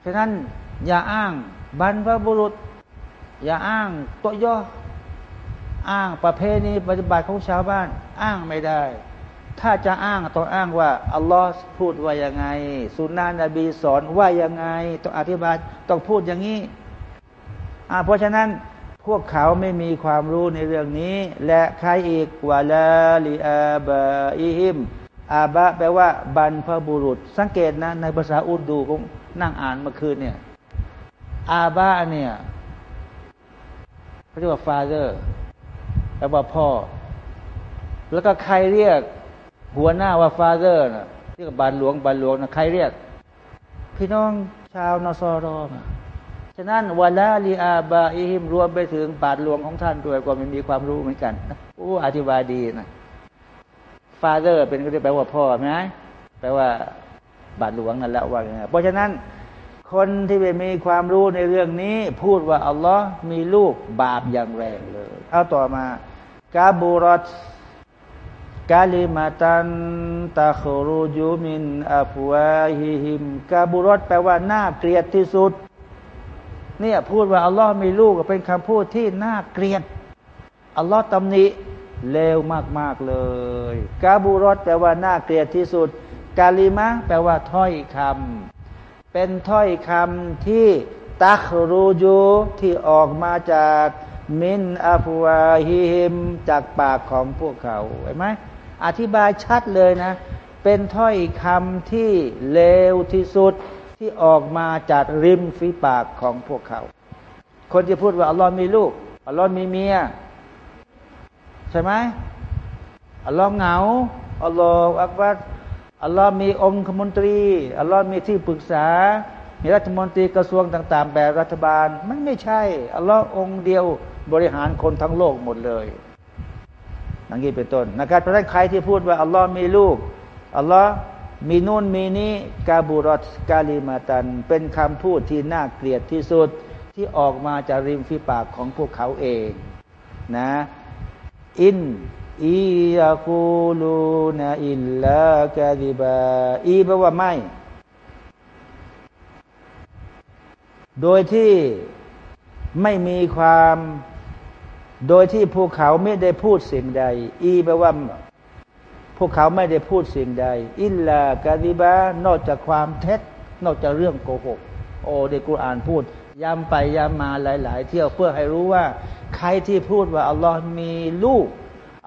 ฉะนั้นอย่าอ้างบรรพบุรุษ อย่าอ้างตัวย่ออ้างประเพณีปฏิบัติของชาวบ้าน อ้างไม่ได้ ถ้าจะอ้างต้องอ้างว่าอัลลอฮ์พูดว่ายังไงสุนนะนบีสอนว่ายังไง ต้องอธิบายต้องพูดอย่างนี้ เพราะฉะนั้นพวกเขาไม่มีความรู้ในเรื่องนี้ และใครอีกวาลาลีอาบะอิฮิมอาบะแปลว่าบรรพบุรุษ สังเกตนะในภาษาอุดดูผมนั่งอ่านเมื่อคืนเนี่ย อาบะเนี่ยเขาเรียกว่า father แปลว่าพ่อ แล้วก็ใครเรียก หัวหน้าว่า father นะเรียกบานหลวงบานหลวงนะใครเรียก พี่น้องชาวนอสอรอนะ ฉะนั้นวาลาลีอาบาอิฮิมรวมไปถึงบาทหลวงของท่านด้วยก็ไม่มีความรู้เหมือนกันโอ้อธิบายดีนะฟาเธอร์เป็นก็ได้แปลว่าพ่อไหมแปลว่าบาทหลวงนั่นแหละว่าอย่างนี้เพราะฉะนั้นคนที่ไม่มีความรู้ในเรื่องนี้ พูดว่าอัลลอฮ์มีลูกบาปอย่างแรงเลย เอาต่อมากาบูรอตกาลิมาตันตาครูจูมินอัฟวาฮิฮิมกาบูรอตแปลว่าน่าเกลียดที่สุด เนี่ยพูดว่าอัลลอฮ์มีลูกเป็นคำพูดที่น่าเกลียดอัลลอฮ์ตำหนิเลวมาก ๆ เลยกาบูรอดแปลว่าน่าเกลียดที่สุด กาลิมะแปลว่าถ้อยคำเป็นถ้อยคำที่ตักรูจูที่ออกมาจากมินอัฟวาฮิมจากปากของพวกเขาเห็นไหมอธิบายชัดเลยนะ เป็นถ้อยคำที่เลวที่สุด ที่ออกมาจากริมฝีปากของพวกเขา คนที่พูดว่าอัลลอฮ์มีลูกอัลลอฮ์มีเมีย ใช่ไหมอัลลอฮ์เหงาอัลลอฮ์อักบัดอัลลอฮ์มีองค์คมนตรีอัลลอฮ์มีที่ปรึกษา มีรัฐมนตรีกระทรวงต่าง ๆ แบบรัฐบาล มันไม่ใช่อัลลอฮ์องเดียวบริหารคนทั้งโลกหมดเลยนั่นนี้เป็นต้นนะครับเพราะฉะนั้นใครที่พูดว่าอัลลอฮ์มีลูกอัลลอฮ์ มีนู่นมีนี้กาบูรอตกาลิมาตัน เป็นคำพูดที่น่าเกลียดที่สุดที่ออกมาจากริมฝีปากของพวกเขาเองนะอินอียาคูลูนาอิลลากาดิบาอีแปลว่าไม่ โดยที่ไม่มีความ โดยที่พวกเขาไม่ได้พูดสิ่งใด อีแปลว่า พวกเขาไม่ได้พูดสิ่งใด อิลลากาดิบานอกจากความเท็จ นอกจากเรื่องโกหก โอ้เดกุรอานพูดย้ำไปย้ำมาหลาย ๆ เที่ยวเพื่อให้รู้ว่า ใครที่พูดว่าอัลลอฮ์มีลูก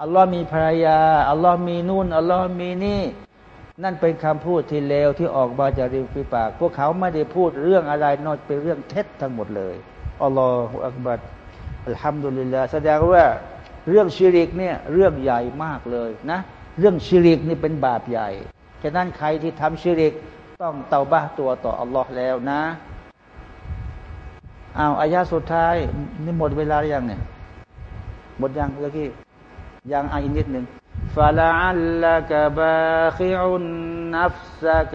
อัลลอฮ์มีภรรยาอัลลอฮ์มีนู่นอัลลอฮ์มีนี่ นั่นเป็นคำพูดที่เลวที่ออกมาจากริมฝีปาก พวกเขาไม่ได้พูดเรื่องอะไรนอกเป็นเรื่องเท็จทั้งหมดเลยอัลลอฮฺอักบัดอัลฮัมดุลิลลาห์แสดงว่าเรื่องชิริกเนี่ยเรื่องใหญ่มากเลยนะ เรื่องชิริกนี่เป็นบาปใหญ่ฉะนั้นใครที่ทำชิริกต้องเตาบ้าตัวต่ออัลลอฮ์แล้วนะเอาอายาสุดท้ายนี่หมดเวลาหรือยังเนี่ยหมดยังเมื่อกี้ยังอีกนิดหนึ่งฟาลาอัลลักบาคิอุนนัฟซัก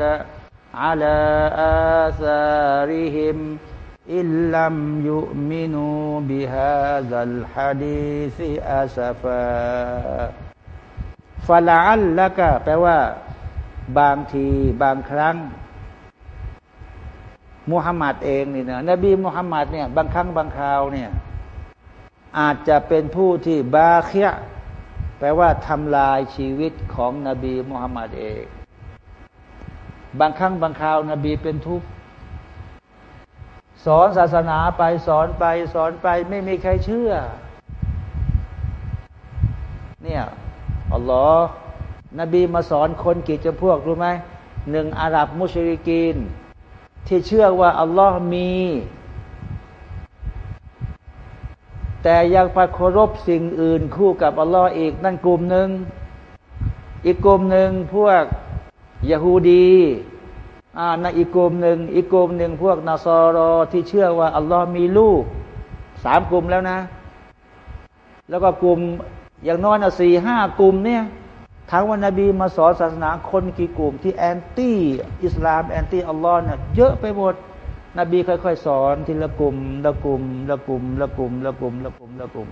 อัลาอาซาริฮิมอิลลัมยุมินูบิฮาซัลฮะดีซิอาซาฟา ฟาลาอัลละก็แปลว่า บางทีบางครั้งมุฮัมมัดเองนี่นะนบีมุฮัมมัดเนี่ยบางครั้งบางคราวเนี่ยอาจจะเป็นผู้ที่บาเคียแปลว่าทำลายชีวิตของนบีมุฮัมมัดเอง บางครั้งบางคราวนบีเป็นทุกข์สอนศาสนาไปสอนไปสอนไปไม่มีใครเชื่อ เนี่ย อัลลอฮ์นบีมาสอนคนกี่จำพวกรู้ไหมหนึ่งอาหรับมุชริกีนที่เชื่อว่าอัลลอฮ์มี แต่ยังไปเคารพสิ่งอื่นคู่กับอัลลอฮ์อีกนั่นกลุ่มหนึ่งอีกกลุ่มหนึ่งพวกยะฮูดีอ่านะอีกกลุ่มหนึ่งอีกกลุ่มหนึ่งพวกนาซอรอที่เชื่อว่าอัลลอฮ์มีลูกสามกลุ่มแล้วนะ แล้วก็กลุ่ม อย่างน้อยนะสี่ห้ากลุ่มเนี่ยถามว่านบีมาสอนศาสนาคนกี่กลุ่ม ที่ anti อิสลาม anti อัลลอฮ์เนี่ยเยอะไปหมด นบีค่อยๆ สอนทีละกลุ่มละกลุ่มละกลุ่มละกลุ่มละกลุ่มละกลุ่มละกลุ่ม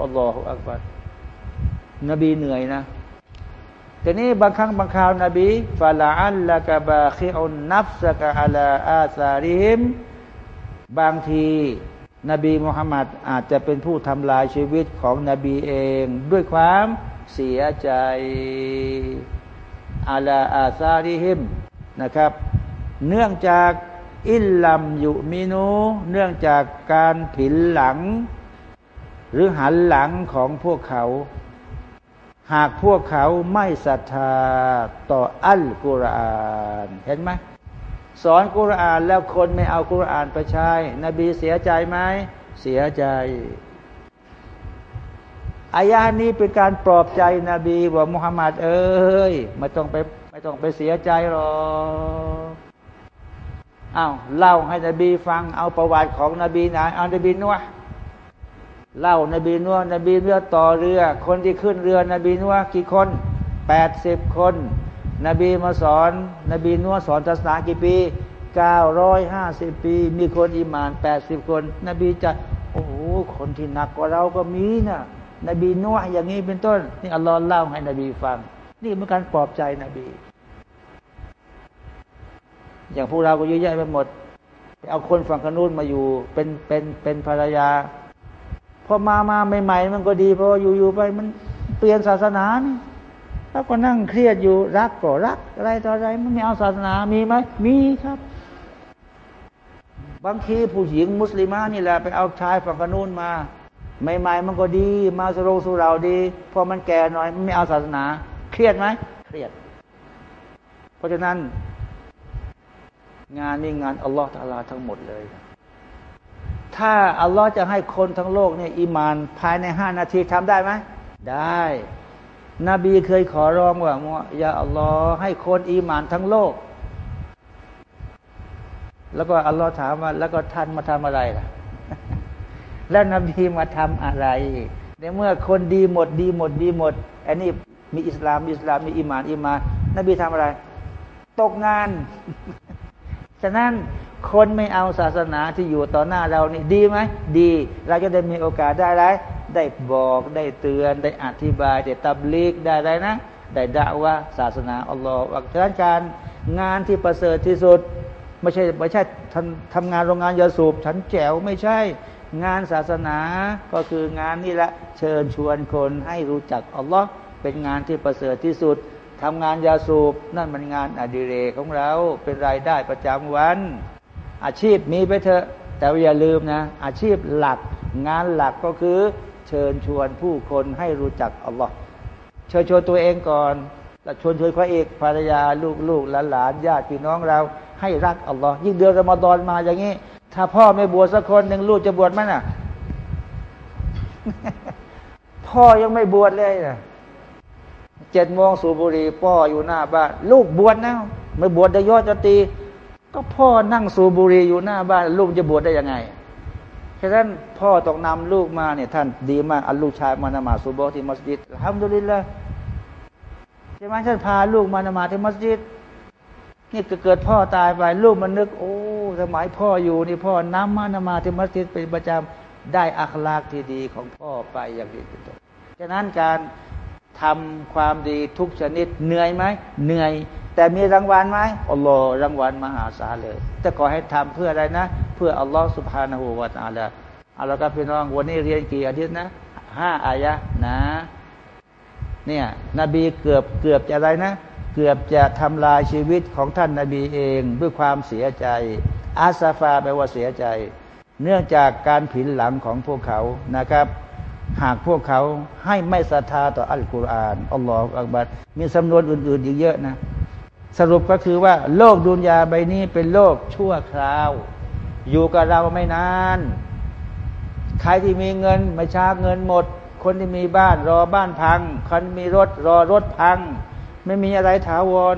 อัลลอฮฺอักบัรนบีเหนื่อยนะแต่นี้บางครั้งบางคราวนาบีฟาลาอัลละกะบาคิอุนนับสกะอัลาอาซาริฮิมบางที นบีมุฮัมมัดอาจจะเป็นผู้ทำลายชีวิตของนบีเอง ด้วยความเสียใจอาลาอาซาริฮิมนะครับ เนื่องจากอิลลัมยุมินูเนื่องจากการผินหลัง หรือหันหลังของพวกเขา หากพวกเขาไม่ศรัทธาต่ออัลกุรอาน เห็นไหม สอนกุรอานแล้วคนไม่เอากุรอานไปใช้นบีเสียใจไหมเสียใจอายานี้เป็นการปลอบใจนบีว่ามุฮัมมัดเอ้ยไม่ต้องไปไม่ต้องไปเสียใจหรอกอ้าวเล่าให้นบีฟังเอาประวัติของนบีนะเอานบีนัวเล่านบีนัวนบีเรือต่อเรือ คนที่ขึ้นเรือนบีนัวกี่คนแปดสิบคน นบีมาสอน นบีนัวสอนศาสนากี่ปีเก้าร้อยห้าสิบปี มีคนอิมานแปดสิบคน นบีจะ โอ้โห คนที่หนักกว่าเราก็มีนะนบีนัวอย่างนี้เป็นต้น นี่อัลลอฮ์เล่าให้นบีฟัง นี่เป็นการปลอบใจนบี อย่างพวกเราก็เยอะแยะไปหมด เอาคนฝั่งขนุนมาอยู่เป็นเป็นเป็นภรรยา พอมามาใหม่ ๆ มันก็ดีพออยู่ๆไปมันเปลี่ยนศาสนานี่ แล้วก็นั่งเครียดอยู่รักก็รัก อะไรต่ออะไรมันไม่เอาศาสนามีไหมมีครับ บางทีผู้หญิงมุสลิมานี่แหละไปเอาชายฝั่งขนุนมาใหม่ๆมันก็ดี มาสุรสุเราดีพอมันแก่หน่อยไม่เอาศาสนา เครียดไหมเครียด เพราะฉะนั้น งานนี้งานอัลลอฮฺตาลาทั้งหมดเลย ถ้าอัลลอฮ์จะให้คนทั้งโลกเนี่ยอิมานภายในห้านาทีทำได้ไหมได้ นบีเคยขอร้องว่าอย่าอัลลอฮ์ให้คนอีมานทั้งโลก แล้วก็อัลลอฮ์ถามว่าแล้วก็ท่านมาทำอะไรล่ะ แล้วนบีมาทำอะไร ในเมื่อคนดีหมดดีหมดดีหมดอันนี้มีอิสลามอิสลามมีอิมานอิมานนบีทำอะไร ตกงาน ฉะนั้นคนไม่เอาศาสนาที่อยู่ต่อหน้าเรานี่ดีไหมดี เราจะได้มีโอกาสได้ไร ได้บอกได้เตือนได้อธิบายได้ตับลีกได้ไรนะได้ด่าว่าศาสนาอัลลอฮฺฉะนั้นการงานที่ประเสริฐที่สุด ไม่ใช่ไม่ใช่ทำทำงานโรงงานยาสูบฉันแจ๋วไม่ใช่ งานศาสนาก็คืองานนี่แหละเชิญชวนคนให้รู้จักอัลลอฮ์เป็นงานที่ประเสริฐที่สุดทำงานยาสูบนั่นมันงานอดิเรกของเราเป็นรายได้ประจำวัน อาชีพมีไปเถอะแต่อย่าลืมนะ อาชีพหลักงานหลักก็คือ เชิญชวนผู้คนให้รู้จักอัลลอฮ์เชิญชวนตัวเองก่อนแล้วชวนชวนพระเอกภรรยาลูกลูกหลานหลานญาติพี่น้องเรา ให้รักอัลลอฮ์ยิ่งเดือนรอมฎอนมาอย่างนี้ ถ้าพ่อไม่บวชสักคนหนึ่งลูกจะบวชไหมน่ะ พ่อยังไม่บวชเลยนะเจ็ดโมงสูบุรีพ่ออยู่หน้าบ้านลูกบวชนะไม่บวชได้ยอดจะตี ก็พ่อนั่งสูบุรีอยู่หน้าบ้าน ลูกจะบวชได้ยังไง ฉะนั้นพ่อต้องนำลูกมาเนี่ยท่านดีมากเอาลูกชายมานมาสุโบที่มัสยิดทำดุลิลละใช่ไหมท่านพาลูกมานมาที่มัสยิดนี่เกิดพ่อตายไปลูกมันนึก โอ้สมัยพ่ออยู่นี่พ่อนำมานมาที่มัสยิดเป็นประจำได้อัคลากที่ดีของพ่อไปอย่างดีเป็นต้นฉะนั้นการทำความดีทุกชนิดเหนื่อยไหมเหนื่อย แต่มีรางวัลไหมอัลลอฮ์รางวัลมหาศาลเลย แต่ขอให้ทำเพื่ออะไรนะ เพื่ออัลลอฮ์สุบฮานาหูวาตาละเอาละครับพี่น้องวันนี้เรียนกี่อาทิตย์นะห้าอายะนะ เนี่ยนบีเกือบเกือบจะอะไรนะ เกือบจะทำลายชีวิตของท่านนาบีเองด้วยความเสียใจ อาซาฟาแปลว่าเสียใจ เนื่องจากการผินหลังของพวกเขานะครับหากพวกเขาให้ไม่ศรัทธาต่ออัลกุรอานอัลลอฮฺอักบัดมีสำนวนอื่น ๆ อีกเยอะนะ สรุปก็คือว่า โลกดุนยาใบนี้เป็นโลกชั่วคราว อยู่กับเราไม่นาน ใครที่มีเงินไม่ช้าเงินหมด คนที่มีบ้านรอบ้านพัง คนมีรถรอรถพัง ไม่มีอะไรถาวร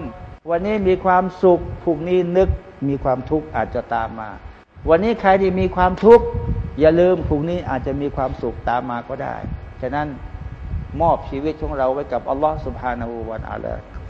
วันนี้มีความสุขผูกนี้นึกมีความทุกข์อาจจะตามมา วันนี้ใครที่มีความทุกข์อย่าลืมผูกนี้อาจจะมีความสุขตามมาก็ได้ ฉะนั้นมอบชีวิตของเราไว้กับอัลลอฮฺสุบฮานาหูวันอาล